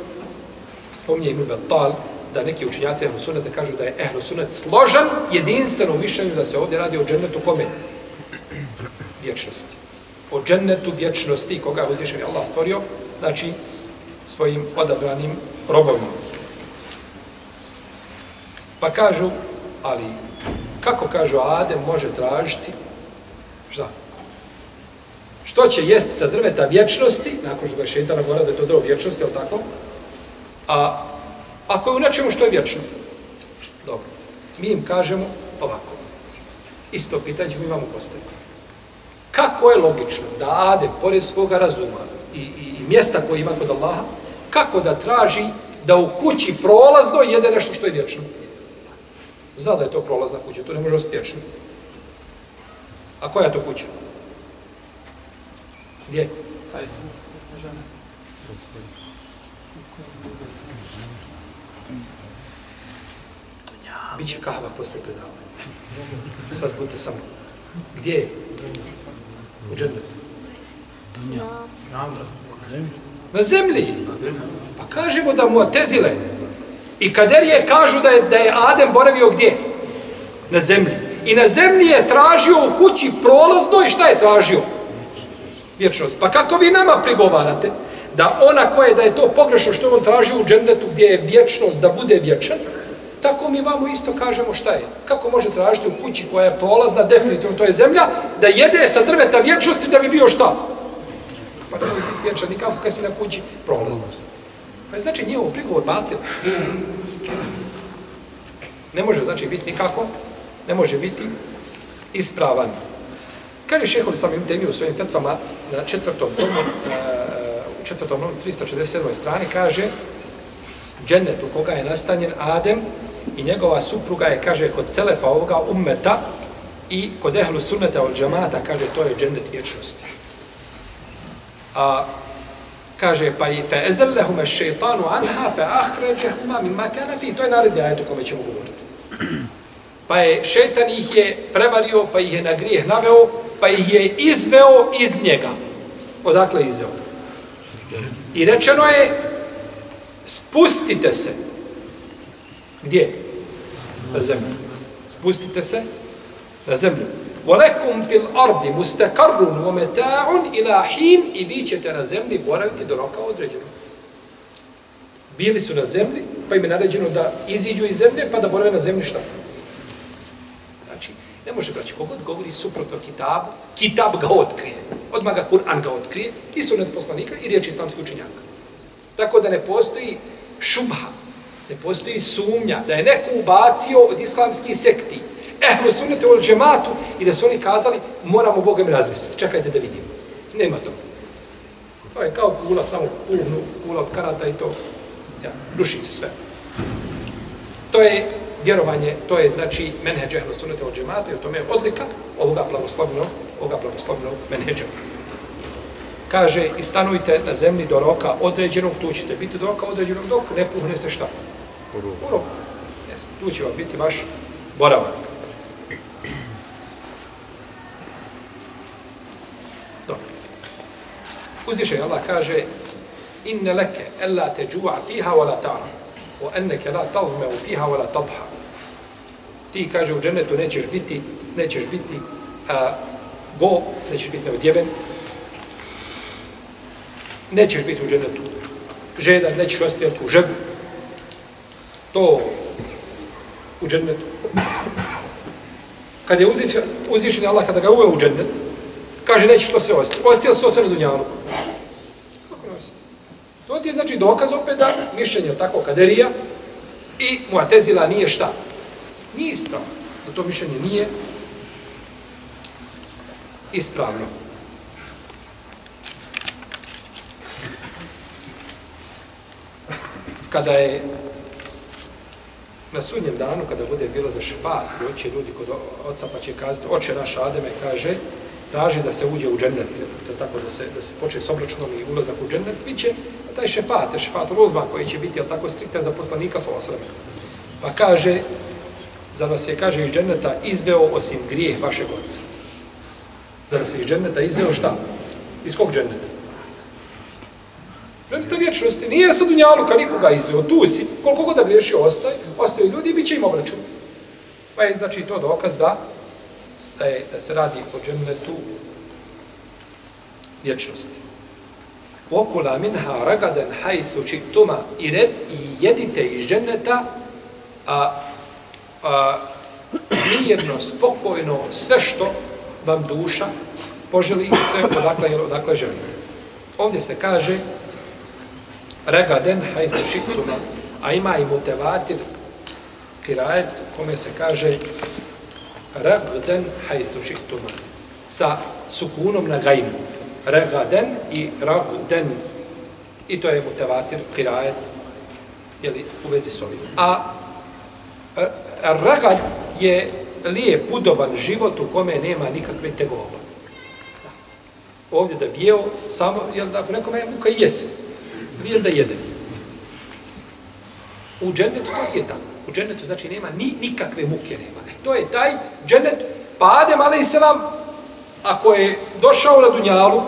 spominje Ibn Battal, da neki učinjaci ehlu sunnete kažu da je ehlu sunnet složan jedinstveno mišljenju da se ovdje radi o džennetu kome? Vječnosti. O džennetu vječnosti koga je uzvišen Allah stvorio, znači svojim odabranim robovima. Pa kažu, ali kako kažu Adem može tražiti šta? Što će jesti sa drveta vječnosti, nakon što ga je šeitana govorio da je to drvo vječnosti, ali tako? A Ako je u nečemu što je vječno. Dobro. Mi im kažemo ovako. Isto pitanje mi imamo postaviti. Kako je logično da Ade, pored svoga razuma i, i, i mjesta koje ima kod Allaha, kako da traži da u kući prolazno jede nešto što je vječno? Zna da je to prolazna kuća, to ne može ostati vječno. A koja je to kuća? Gdje? Taj Biće kahva posle predavanja. Sad budite samo. Gdje je? U džennetu. Na zemlji. Pa kažemo da mu atezile. I kaderije kažu da je, da je Adem boravio gdje? Na zemlji. I na zemlji je tražio u kući prolazno i šta je tražio? Vječnost. Pa kako vi nama prigovarate da ona koja je da je to pogrešno što on traži u džennetu gdje je vječnost da bude vječan, Tako mi vamo isto kažemo šta je. Kako može tražiti u kući koja je prolazna, definitivno to je zemlja, da jede sa drveta vječnosti da bi bio šta? Pa ne bi biti vječan nikako kad si na kući prolazna. Pa je znači njihovo prigovor batil. Ne može znači biti nikako, ne može biti ispravan. Kaže šehol sam im temi u svojim tetvama na četvrtom tomu, u četvrtom tomu, 347. strani, kaže džennet u koga je nastanjen Adem, i njegova supruga je, kaže, kod Selefa ovoga ummeta i kod ehlu sunneta od džamata, kaže, to je džennet vječnosti. A, kaže, pa i fe ezellehume šeitanu anha fe ahređehuma min makana fi, to je naredni ajet o kome ćemo govoriti. Pa je šeitan ih je prevario, pa ih je na grijeh naveo, pa ih je izveo iz njega. Odakle izveo? I rečeno je, spustite se, Gdje? Na zemlju. Spustite se na zemlju. وَلَكُمْ فِي الْأَرْضِ مُسْتَكَرٌ وَمَتَاعٌ إِلَا حِينَ I vi ćete na zemlji boraviti do roka određenog. Bili su na zemlji, pa im je naređeno da iziđu iz zemlje, pa da borave na zemlji šta? Znači, ne može braći, kogod govori suprotno kitabu, kitab ga otkrije. Odmah ga Kur'an ga otkrije, i sunet poslanika i riječ islamskih učenjaka. Tako da ne postoji šubha, ne postoji sumnja da je neko ubacio od islamskih sekti ehlu sunnete ul džematu i da su oni kazali moramo Bogem razmisliti. Čekajte da vidimo. Nema to. To je kao kula, samo pulnu, kula od karata i to ja, ruši se sve. To je vjerovanje, to je znači menheđe ehlu sunnete ul džemata i o tome je odlika ovoga plavoslovnog, ovoga plavoslovnog menheđa. Kaže, i stanujte na zemlji do roka određenog, tu ćete biti do roka određenog, dok ne puhne se šta? U roku. Yes. tu će vam biti vaš boravak. Uzviše Allah kaže inne leke ella te džuva fiha wa la ta'ra wa enneke la tazmeu fiha wa la tadha ti kaže u džennetu nećeš biti nećeš biti a, go, nećeš biti neodjeven nećeš biti u džennetu žedan, nećeš ostati u žegu to u džennetu kad je uzvišen Allah kada ga uveo u džennet kaže neće što se ostati ostati se to sve na dunjalu To ti je znači dokaz opet da mišljenje tako kaderija i muatezila nije šta? Nije ispravno. Da to mišljenje nije ispravno. Kada je na sudnjem danu, kada bude bilo za šefat, doće ljudi kod oca pa će kazati, oče naš Ademe kaže, traži da se uđe u džennet, to tako da se, da se počne s obračunom i ulazak u džennet, bit će taj šefat, šefat Uzman koji će biti, tako, striktan za poslanika sa osrame. Pa kaže, za vas je, kaže, iz dženneta izveo osim grijeh vašeg oca. Za vas je iz dženneta izveo šta? Iz kog dženneta? Predmeta vječnosti. Nije sa Dunjaluka nikoga izveo. Tu si, koliko god da griješio ostaje, ostaju ljudi i bit će im obračun. Pa je, znači, to dokaz da, da, je, da se radi o džennetu vječnosti. Okula minha ragadan hajsu čiktuma i, red, i jedite iz dženneta, a, a, mirno, spokojno, sve što vam duša poželi i sve odakle, odakle želite. Ovdje se kaže ragaden hajsu šiktuma, a ima i mutevatir kirajet kome se kaže ragaden hajsu šiktuma sa sukunom na gajmu regaden i ragden. I to je mutevatir, kirajet, jeli, u vezi s ovim. A e, e, ragad je lijep, udoban život u kome nema nikakve tegoba. Ovdje da bijeo, samo, jel da, ako nekome je muka jest, nije da jede. U džennetu to je tako. U džennetu znači nema ni nikakve muke nema. E, to je taj džennet, pa Adem, ali se selam, ako je došao na Dunjaluk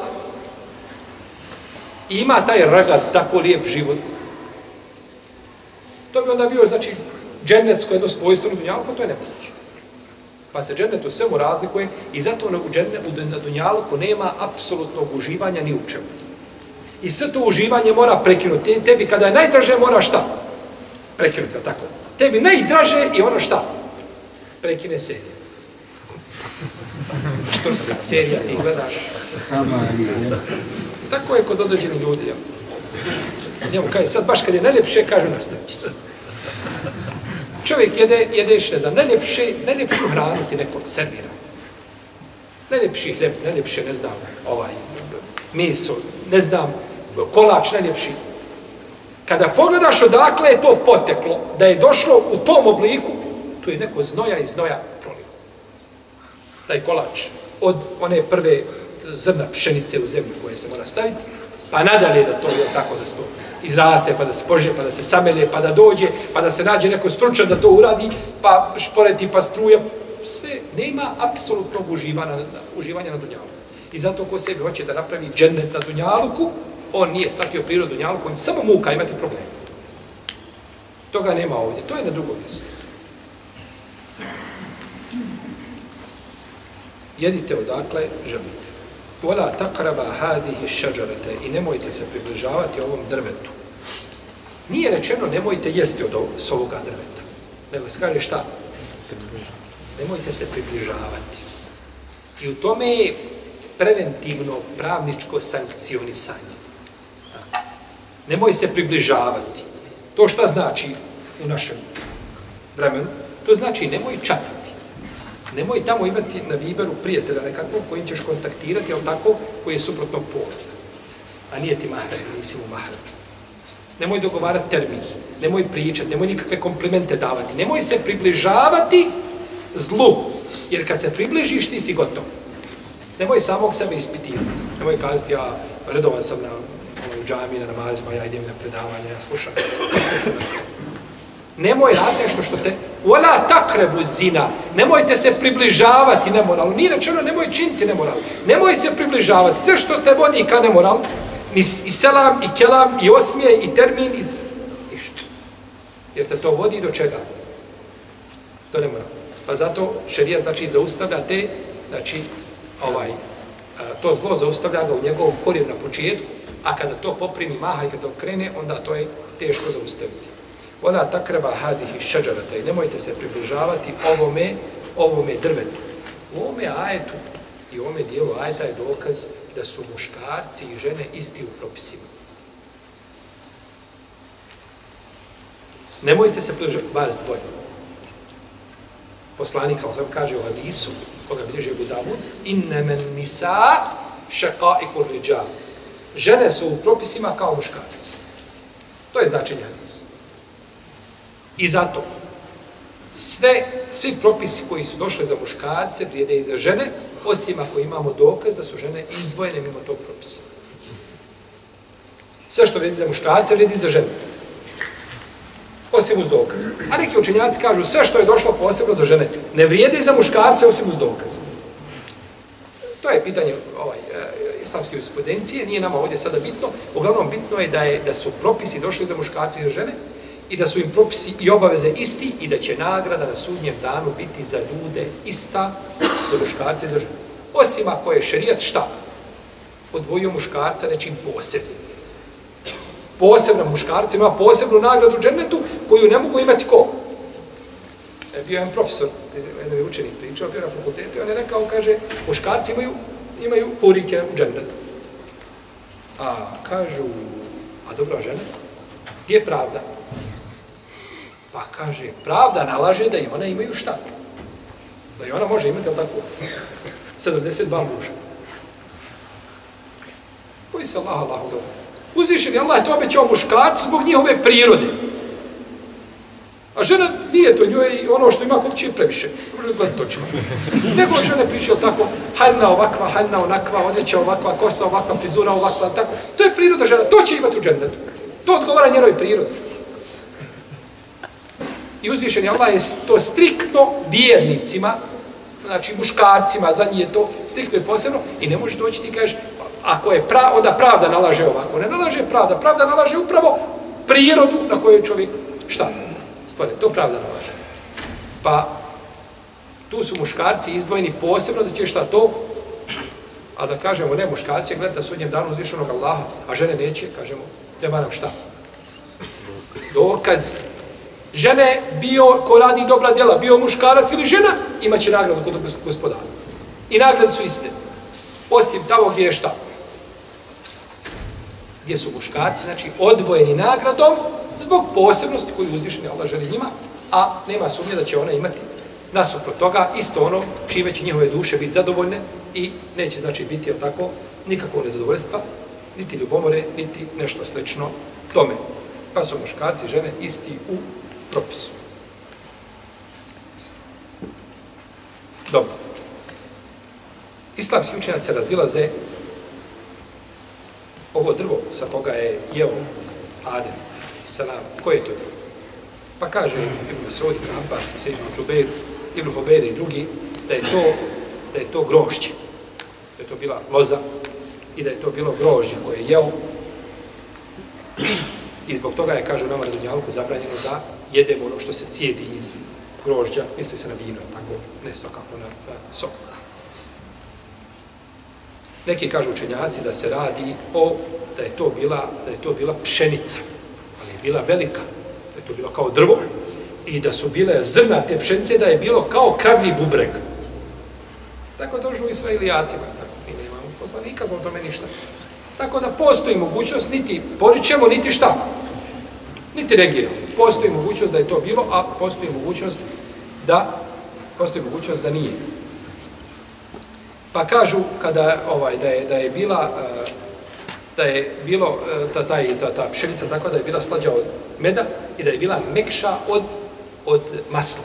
i ima taj ragad, tako lijep život, to bi onda bio, znači, džennetsko jedno svojstvo na Dunjaluku, to je nemoguće. Pa se džennet u svemu razlikuje i zato na, džennet, na Dunjaluku nema apsolutnog uživanja ni u čemu. I sve to uživanje mora prekinuti. Tebi kada je najdraže mora šta? Prekinuti, tako? Tebi najdraže i ono šta? Prekine serija. turska serija, ti gledaš. Tako je kod određenih ljudi. jel? Njemu kaže, sad baš kad je najljepše, kažu nastavit će se. Čovjek jede, jedeš, ne znam, najljepše, najljepšu hranu ti neko servira. Najljepši hljeb, najljepše, ne znam, ovaj, meso, ne znam, kolač najljepši. Kada pogledaš odakle je to poteklo, da je došlo u tom obliku, tu je neko znoja i znoja prolio. Taj kolač od one prve zrna pšenice u zemlju koje se mora staviti, pa nadalje da to je tako da se to izraste, pa da se pože, pa da se samelje, pa da dođe, pa da se nađe neko stručan da to uradi, pa šporeti, pa struje, sve, nema apsolutnog uživanja, uživanja na Dunjalu. I zato ko sebi hoće da napravi džennet na Dunjaluku, on nije shvatio prirodu njalku, on samo muka imati problem. Toga nema ovdje, to je na drugom mjestu. jedite odakle želite. Vola takraba hadihi šađarete i nemojte se približavati ovom drvetu. Nije rečeno nemojte jesti od ovog, s ovoga drveta. Nego se kaže šta? Nemojte se približavati. I u tome je preventivno pravničko sankcionisanje. Nemoj se približavati. To šta znači u našem vremenu? To znači nemoj čatati. Nemoj tamo imati na Viberu prijatelja nekakvog kojim ćeš kontaktirati, ali tako, koji je suprotno pola. A nije ti mahar, nisi mu mahar. Nemoj dogovarati termin, nemoj pričati, nemoj nikakve komplimente davati, nemoj se približavati zlu, jer kad se približiš, ti si gotov. Nemoj samog sebe ispitivati. Nemoj kazati, ja redovan sam na u džami, na namazima, ja idem na predavanje, ja slušam. Nemoj raditi nešto što te... Ola takrebu zina. Nemojte se približavati nemoralu. Nije rečeno, nemoj činiti nemoral. Nemoj se približavati. Sve što te vodi ka nemoralu, i selam, i kelam, i osmije, i termin, i ništa. Jer te to vodi do čega? Do nemoral. Pa zato šerija znači zaustavlja te, znači, ovaj, to zlo zaustavlja ga u njegovom korijenu na početku, a kada to poprimi maha i kada krene, onda to je teško zaustaviti. Ona takreba hadihi šađarata i nemojte se približavati ovome, ovome drvetu. U ovome ajetu i u ovome dijelu ajeta je dokaz da su muškarci i žene isti u propisima. Nemojte se približavati, vas dvoje. Poslanik sam sam kaže u hadisu, koga bliže Budavud, inne men nisa šeqa i. Žene su u propisima kao muškarci. To je značenje hadisa. I zato sve, svi propisi koji su došli za muškarce vrijede i za žene, osim ako imamo dokaz da su žene izdvojene mimo tog propisa. Sve što vrijedi za muškarce vrijedi za žene. Osim uz dokaz. A neki učenjaci kažu sve što je došlo posebno za žene ne vrijedi za muškarce osim uz dokaz. To je pitanje ovaj, e, islamske jurisprudencije, nije nama ovdje sada bitno. Uglavnom bitno je da, je da su propisi došli za muškarce i za žene, i da su im propisi i obaveze isti i da će nagrada na sudnjem danu biti za ljude ista, za muškarce i za žene. Osim ako je šerijat šta? Odvojio muškarca nečim posebnim. Posebno muškarca ima posebnu nagradu džennetu koju ne mogu imati ko? E, bio je jedan profesor, jedan je učenik pričao, bio na fakultetu on je rekao, kaže, muškarci imaju, imaju hurike u džennetu. A kažu, a dobra žena, gdje je pravda? Pa kaže, pravda nalaže da i ona imaju šta? Da i ona može imati, ali tako, 72 muža. Koji se Allah, Allah, dobro. Uzvišen je Allah je to obećao muškarcu zbog njihove prirode. A žena nije to njoj ono što ima kod će previše. To ćemo. Nego žene pričaju tako, haljna ovakva, haljna onakva, odjeća ovakva, kosa ovakva, frizura ovakva, tako. To je priroda žena, to će imati u džendetu. To odgovara njenoj prirodi. I uzvišen je Allah je to striktno vjernicima, znači muškarcima, za njih je to striktno i posebno, i ne može doći ti kažeš, ako je pra, onda pravda nalaže ovako, ne nalaže pravda, pravda nalaže upravo prirodu na kojoj čovjek, šta? Stvari, to pravda nalaže. Pa, tu su muškarci izdvojeni posebno da će šta to, a da kažemo, ne, muškarci je gledati na sudnjem danu uzvišenog Allaha, a žene neće, kažemo, treba nam šta? Dokaz žene bio ko radi dobra djela, bio muškarac ili žena, imaće nagradu kod gospodara. I nagrade su iste. Osim tamo gdje je šta? Gdje su muškarci, znači odvojeni nagradom zbog posebnosti koju uzvišeni Allah želi njima, a nema sumnje da će ona imati nasuprot toga isto ono čime će njihove duše biti zadovoljne i neće znači biti jel tako nikakvo nezadovoljstva, niti ljubomore, niti nešto slično tome. Pa su muškarci i žene isti u propisu. Dobro. Islamski učenjaci se razilaze ovo drvo sa koga je jeo Adem salam. Ko je to drvo? Pa kaže Ibn Saudi Abbas i Sejidno Džubeir, Ibn Hobeir i drugi, da je to, da je to grožđe. Da je to bila loza i da je to bilo grožđe koje je jeo. I zbog toga je, kaže nama na Dunjalku, zabranjeno da jedemo ono što se cijedi iz grožđa, misli se na vino, tako, ne svakako na, na sok. Neki kažu učenjaci da se radi o, da je to bila, da je to bila pšenica, bila velika, da je to bilo kao drvo, i da su bile zrna te pšenice, da je bilo kao kravlji bubreg. Tako je došlo u Israilijatima, tako mi nemamo poslanika za o tome ništa. Tako da postoji mogućnost, niti poričemo, niti šta? Niti negiramo. Postoji mogućnost da je to bilo, a postoji mogućnost da postoji mogućnost da nije. Pa kažu kada ovaj da je da je bila uh, da je bilo e, ta ta ta, ta pšenica tako da je bila slađa od meda i da je bila mekša od od masla.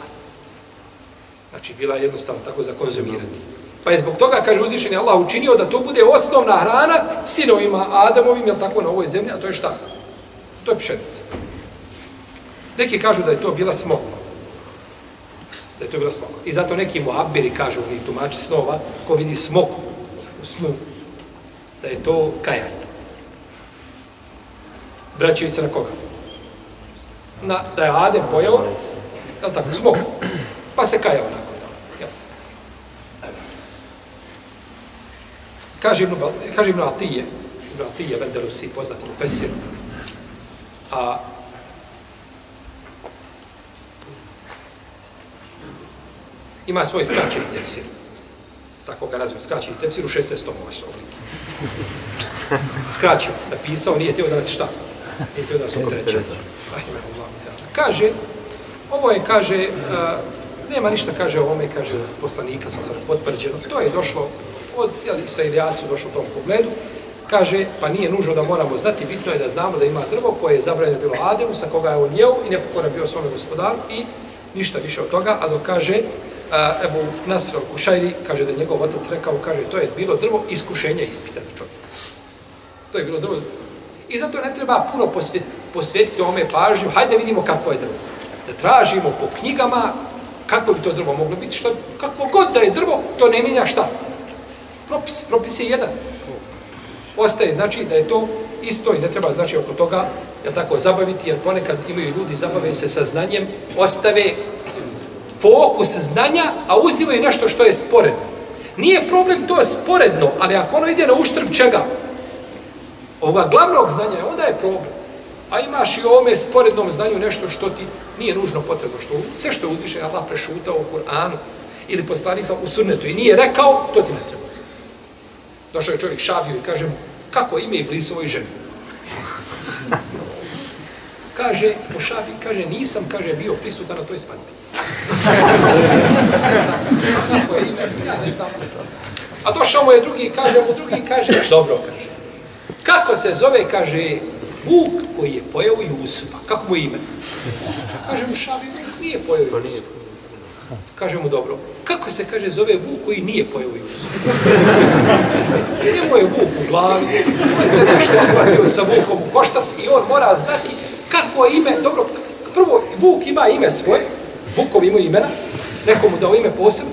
Znači bila je jednostavno tako za konzumirati. Pa je zbog toga, kaže uzvišeni Allah, učinio da to bude osnovna hrana sinovima Adamovim, jel tako, na ovoj zemlji, a to je šta? To je pšenica. Neki kažu da je to bila smokva. Da je to bila smokva. I zato neki muabiri kažu, ni tumači snova, ko vidi smokvu u snu, da je to kajanje. Vraćaju se na koga? Na, da je Adem pojao, je tako, smog. Pa se kajao nakon toga. Jel? Kaže Ibn, kaže Ibn Atije, Ibn Atije, Vendelusi, poznat u Fesiru, a ima svoj skraćeni tefsir. Tako ga razvijem, skraćeni tefsir u 16. ovaš oblik. Napisao, nije teo da nas šta? Nije teo da nas utreće. Kaže, ovo je, kaže, uh, nema ništa, kaže, ovome, kaže, poslanika, sam sam potvrđeno. To je došlo od, jel, israelijacu došlo u tom pogledu. Kaže, pa nije nužno da moramo znati, bitno je da znamo da ima drvo koje je zabranjeno bilo Ademu, sa koga je on jeo i nepokoran bio svome gospodaru i ništa više od toga, a dok kaže, uh, Ebu Nasr Kušajri, kaže da je njegov otac rekao, kaže, to je bilo drvo iskušenja ispita za čovjeka. To je bilo drvo. I zato ne treba puno posvetiti, posvetiti ome pažnju, hajde vidimo kakvo je drvo. Da tražimo po knjigama kakvo bi to drvo moglo biti, što, kakvo god da je drvo, to ne mijenja šta? Propis, propis je jedan. Ostaje, znači, da je to isto i ne treba, znači, oko toga, jel tako, zabaviti, jer ponekad imaju ljudi, zabave se sa znanjem, ostave fokus znanja, a uzimaju nešto što je sporedno. Nije problem to sporedno, ali ako ono ide na uštrb čega? Ova glavnog znanja, onda je problem. A imaš i ome sporednom znanju nešto što ti nije nužno potrebno. Što, sve što je uzvišen Allah prešutao u Kur'anu ili poslanik u sunnetu i nije rekao, to ti ne treba. Došao je čovjek šabio i kaže mu, kako ime i blisovoj ženi? Kaže, po šabi, kaže, nisam, kaže, bio prisutan na toj svadbi. Kako je ime? Ja ne znam. A došao mu je drugi, kaže mu drugi, kaže, dobro, kaže. Kako se zove, kaže, Vuk koji je pojeo Jusufa. Kako mu je ime? Kaže mu šabi, nije pojeo Jusufa. Kaže mu dobro. Kako se kaže zove Vuk koji nije pojeo Jusufa? Njemu je Vuk u glavi, on se nešto odvatio sa Vukom u koštac i on mora znati kako je ime, dobro, prvo Vuk ima ime svoje, Vukov ima imena, nekomu dao ime posebno.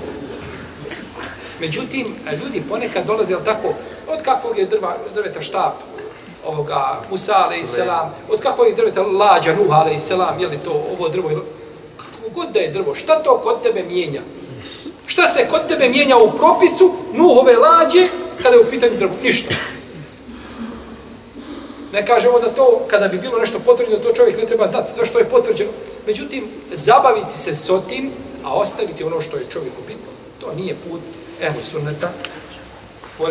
Međutim, ljudi ponekad dolaze, jel tako, od kakvog je drva, drveta štap, ovoga Musa alaih selam, od kakvog je drveta lađa Nuh alaih selam, je li to ovo drvo, kako god da je drvo, šta to kod tebe mijenja? Šta se kod tebe mijenja u propisu Nuhove lađe kada je u pitanju drvo? Ništa. Ne kažemo da to, kada bi bilo nešto potvrđeno, to čovjek ne treba znati, sve što je potvrđeno. Međutim, zabaviti se s otim, a ostaviti ono što je čovjeku bitno, to nije put ehlu sunneta, u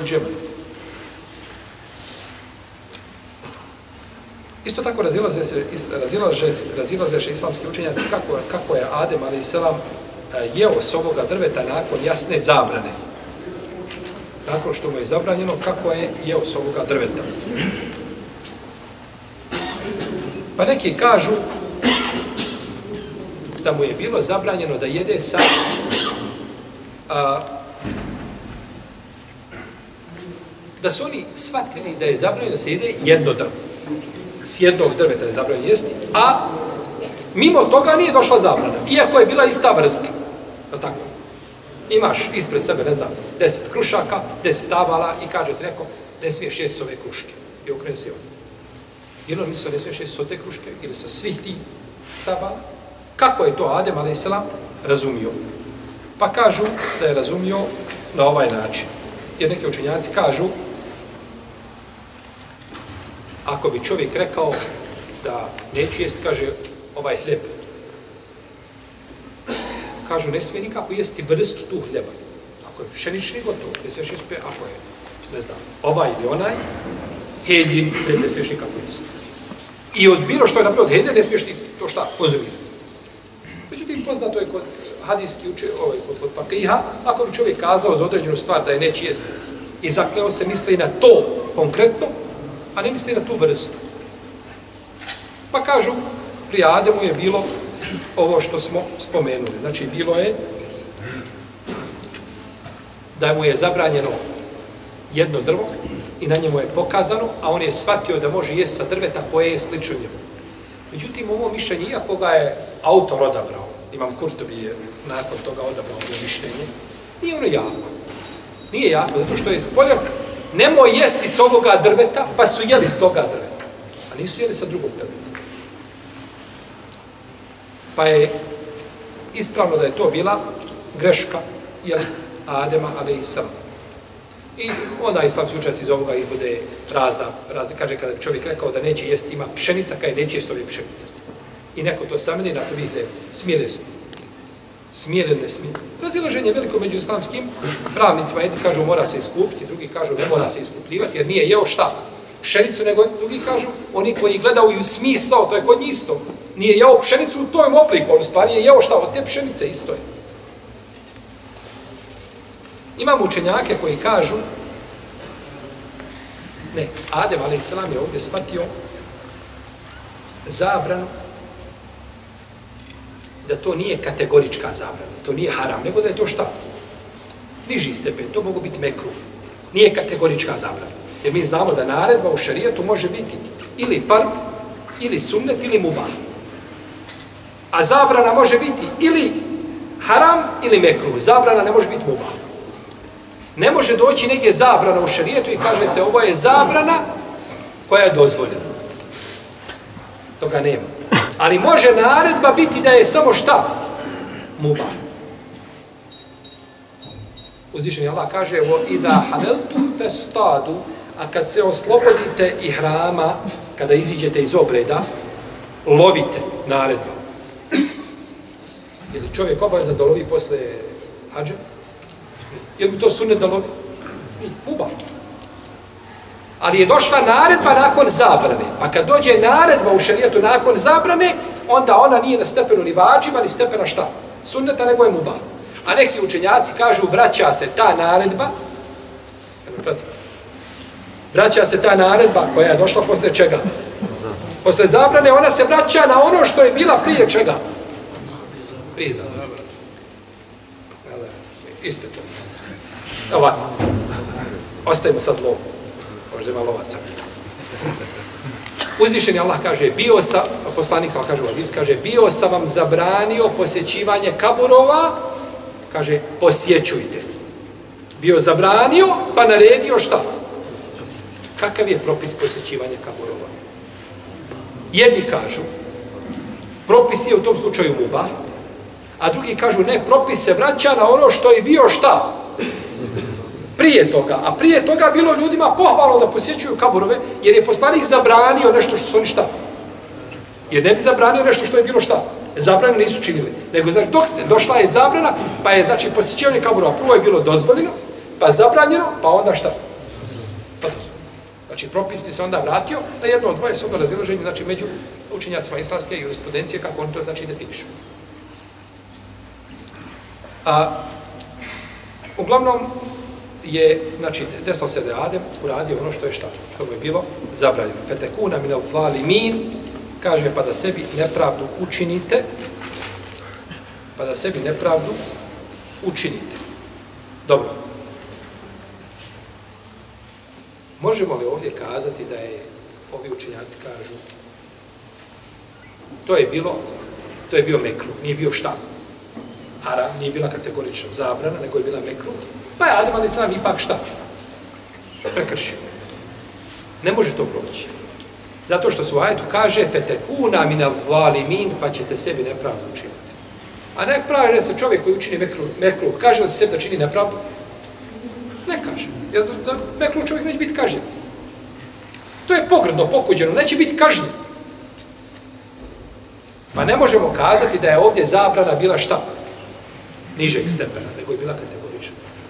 Isto tako razilaze se, razilaze, razilaze se islamski učenjaci kako, kako je Adem a.s. E, jeo s ovoga drveta nakon jasne zabrane. Nakon što mu je zabranjeno, kako je jeo s ovoga drveta. Pa neki kažu da mu je bilo zabranjeno da jede sa a, da su oni shvatili da je zabranjeno da se jede jedno drvo s jednog drveta je zabranjeno jesti, a mimo toga nije došla zabrana, iako je bila ista vrsta. Je tako? Imaš ispred sebe, ne znam, deset krušaka, deset stavala i kaže ti neko, ne smiješ jesti ove kruške. I okrenu se on. Jer on misli, ne smiješ jesti ove kruške, ili sa svih ti stavala. Kako je to Adem, ali selam, razumio? Pa kažu da je razumio na ovaj način. Jer neki učenjaci kažu ako bi čovjek rekao da neću jesti, kaže, ovaj hljeb. Kažu, ne smije nikako jesti vrst tu hljeba. Ako je pšenični, gotovo. Ne smiješ jesti, ako je, ne znam, ovaj ili onaj, heljin, ne smiješ nikako jesti. I od bilo što je napravio od helje, ne smiješ ti to šta, konzumirati. Međutim, poznato je kod hadijski uče, ovaj, kod, kod fakiha, ako bi čovjek kazao za određenu stvar da je neće jesti i zakleo se misli na to konkretno, a ne misli na tu vrstu. Pa kažu, pri Ademu je bilo ovo što smo spomenuli. Znači, bilo je da mu je zabranjeno jedno drvo i na njemu je pokazano, a on je shvatio da može jesti sa drveta koje je slično njemu. Međutim, ovo mišljenje, iako ga je autor odabrao, imam Kurtobi je nakon toga odabrao ovo mišljenje, nije ono jako. Nije jako, zato što je spolja, nemoj jesti s ovoga drveta, pa su jeli s toga drveta. A nisu jeli sa drugog drveta. Pa je ispravno da je to bila greška, jel, Adema, ali i sam. I onda islamski učenjaci iz ovoga izvode razna, razne, kaže kada bi čovjek rekao da neće jesti, ima pšenica, kada neće jesti ove pšenice. I neko to sameni, nakon vidite, smije. Smije ili ne smije? Razilaženje veliko među islamskim pravnicima. Jedni kažu mora se iskupiti, drugi kažu ne mora se iskupljivati, jer nije jeo šta? Pšenicu, nego drugi kažu, oni koji gledaju smisao, to je kod njih isto. Nije jeo pšenicu u tom obliku, on stvari je jeo šta? Od te pšenice isto je. Imamo učenjake koji kažu ne, Adem a.s. je ovdje shvatio zabranu da to nije kategorička zabrana, to nije haram, nego da je to šta? Niži stepen, to mogu biti mekru. Nije kategorička zabrana. Jer mi znamo da naredba u šarijetu može biti ili fard, ili sunnet, ili mubah. A zabrana može biti ili haram, ili mekru. Zabrana ne može biti mubah. Ne može doći neke zabrana u šarijetu i kaže se ovo je zabrana koja je dozvoljena. Toga nema. Ali može naredba biti da je samo šta? Muba. Uzvišen Allah kaže o ida hameltum festadu a kad se oslobodite i hrama kada iziđete iz obreda lovite naredba. Je li čovjek obavezan da lovi posle hađa? Je li to sunnet da lovi? Muba. Ali je došla naredba nakon zabrane. Pa kad dođe naredba u šarijetu nakon zabrane, onda ona nije na stepenu ni vađiva, ni stepena šta? Sunneta, nego je muba. A neki učenjaci kažu, vraća se ta naredba, vraća se ta naredba koja je došla posle čega? Posle zabrane, ona se vraća na ono što je bila prije čega? Prije zabrane. Ispetno. Ovako. Ostavimo sad lovu. Možda ima lovaca. Uzvišeni Allah kaže, bio sa, poslanik sam kaže, Aziz kaže, bio sam vam zabranio posjećivanje kaburova, kaže, posjećujte. Bio zabranio, pa naredio šta? Kakav je propis posjećivanja kaburova? Jedni kažu, propis je u tom slučaju muba, a drugi kažu, ne, propis se vraća na ono što je bio šta? Prije toga. A prije toga bilo ljudima pohvalno da posjećuju kaburove, jer je poslanik zabranio nešto što su oni šta? Jer ne bi zabranio nešto što je bilo šta? Zabranu nisu činili. Nego, znači, dok ste, došla je zabrana, pa je, znači, posjećivanje kaburova prvo je bilo dozvoljeno, pa zabranjeno, pa onda šta? Pa dozvoljeno. Znači, propis bi se onda vratio na jedno od dvoje sobno razilaženje, znači, među učenjacima islamske jurisprudencije, kako oni to, znači, definišu. A, uglavnom, je, znači, desao se da je Adem uradio ono što je šta, što mu je bilo zabranjeno. Fetekuna mine valimin, kaže, pa da sebi nepravdu učinite, pa da sebi nepravdu učinite. Dobro. Možemo li ovdje kazati da je, ovi učenjaci kažu, to je bilo, to je bio mekru, nije bio šta? Haram, nije bila kategorična zabrana, nego je bila mekru, Pa je Adam ali sam ipak šta? Prekršio. Ne može to proći. Zato što su ajetu kaže fetekuna mina valimin pa ćete sebi nepravdu učiniti. A ne pravi se čovjek koji učini mekru, mekru kaže li se sebi da čini nepravdu? Ne kaže. Jer za, za mekru čovjek neće biti kažnjen. To je pogrdno, pokuđeno, neće biti kažnjen. Pa ne možemo kazati da je ovdje zabrana bila šta? Nižeg stepena, nego je bila kategorična zabrana.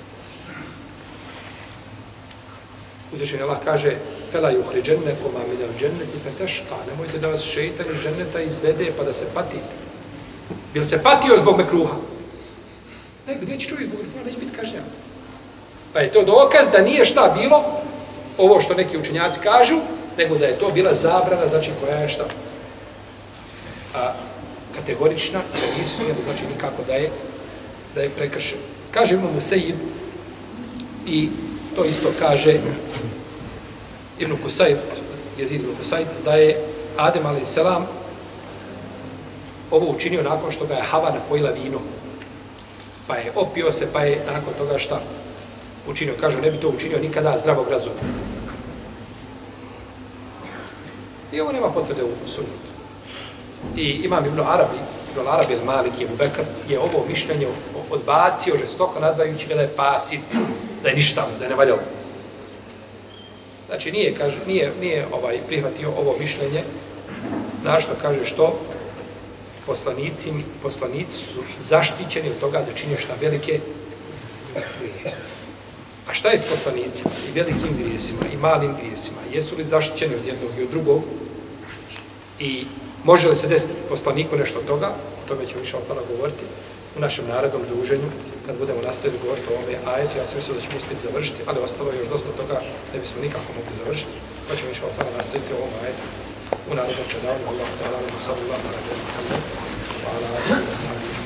Uzvišen Allah kaže Fela juhriđenne koma minel dženneti fe teška. Nemojte da vas šeitan iz dženneta izvede pa da se patite. Bil se patio zbog mekruha? Ne, neće čuvi zbog mekruha, neće biti kažnjavan. Pa je to dokaz da nije šta bilo, ovo što neki učenjaci kažu, nego da je to bila zabrana, znači koja je šta? A, kategorična, da nisu smijeli, znači nikako da je, da je prekršen. Kaže Ibn Sejib i to isto kaže Ibn Kusajt, jezid Ibn Kusajt, da je Adem a.s. ovo učinio nakon što ga je Hava napojila vino. Pa je opio se, pa je nakon toga šta učinio. Kažu, ne bi to učinio nikada zdravog razuma. I ovo nema potvrde u sunnetu. I imam Ibn Arabi, Ibn Arabi ili Malik je Bekr, je ovo mišljenje odbacio žestoko nazvajući ga da je pasit, da je ništa, da je nevaljalo. Znači nije, kaže, nije, nije ovaj prihvatio ovo mišljenje, našto kaže što poslanici, poslanici su zaštićeni od toga da čine šta velike grije. A šta je s poslanicima i velikim grijesima i malim grijesima? Jesu li zaštićeni od jednog i od drugog? I može li se desiti poslaniku nešto od toga? O tome ćemo više od govoriti u našem narodnom druženju, kad budemo nastavili govoriti o ovome ajetu, ja sam mislio da ćemo uspjeti završiti, ali ostalo je još dosta toga, da bismo nikako mogli završiti, pa ćemo išao tada nastaviti o ovom ajetu u narodnom predavanju. Allah ta'ala, sallallahu alaihi wa sallam, hvala,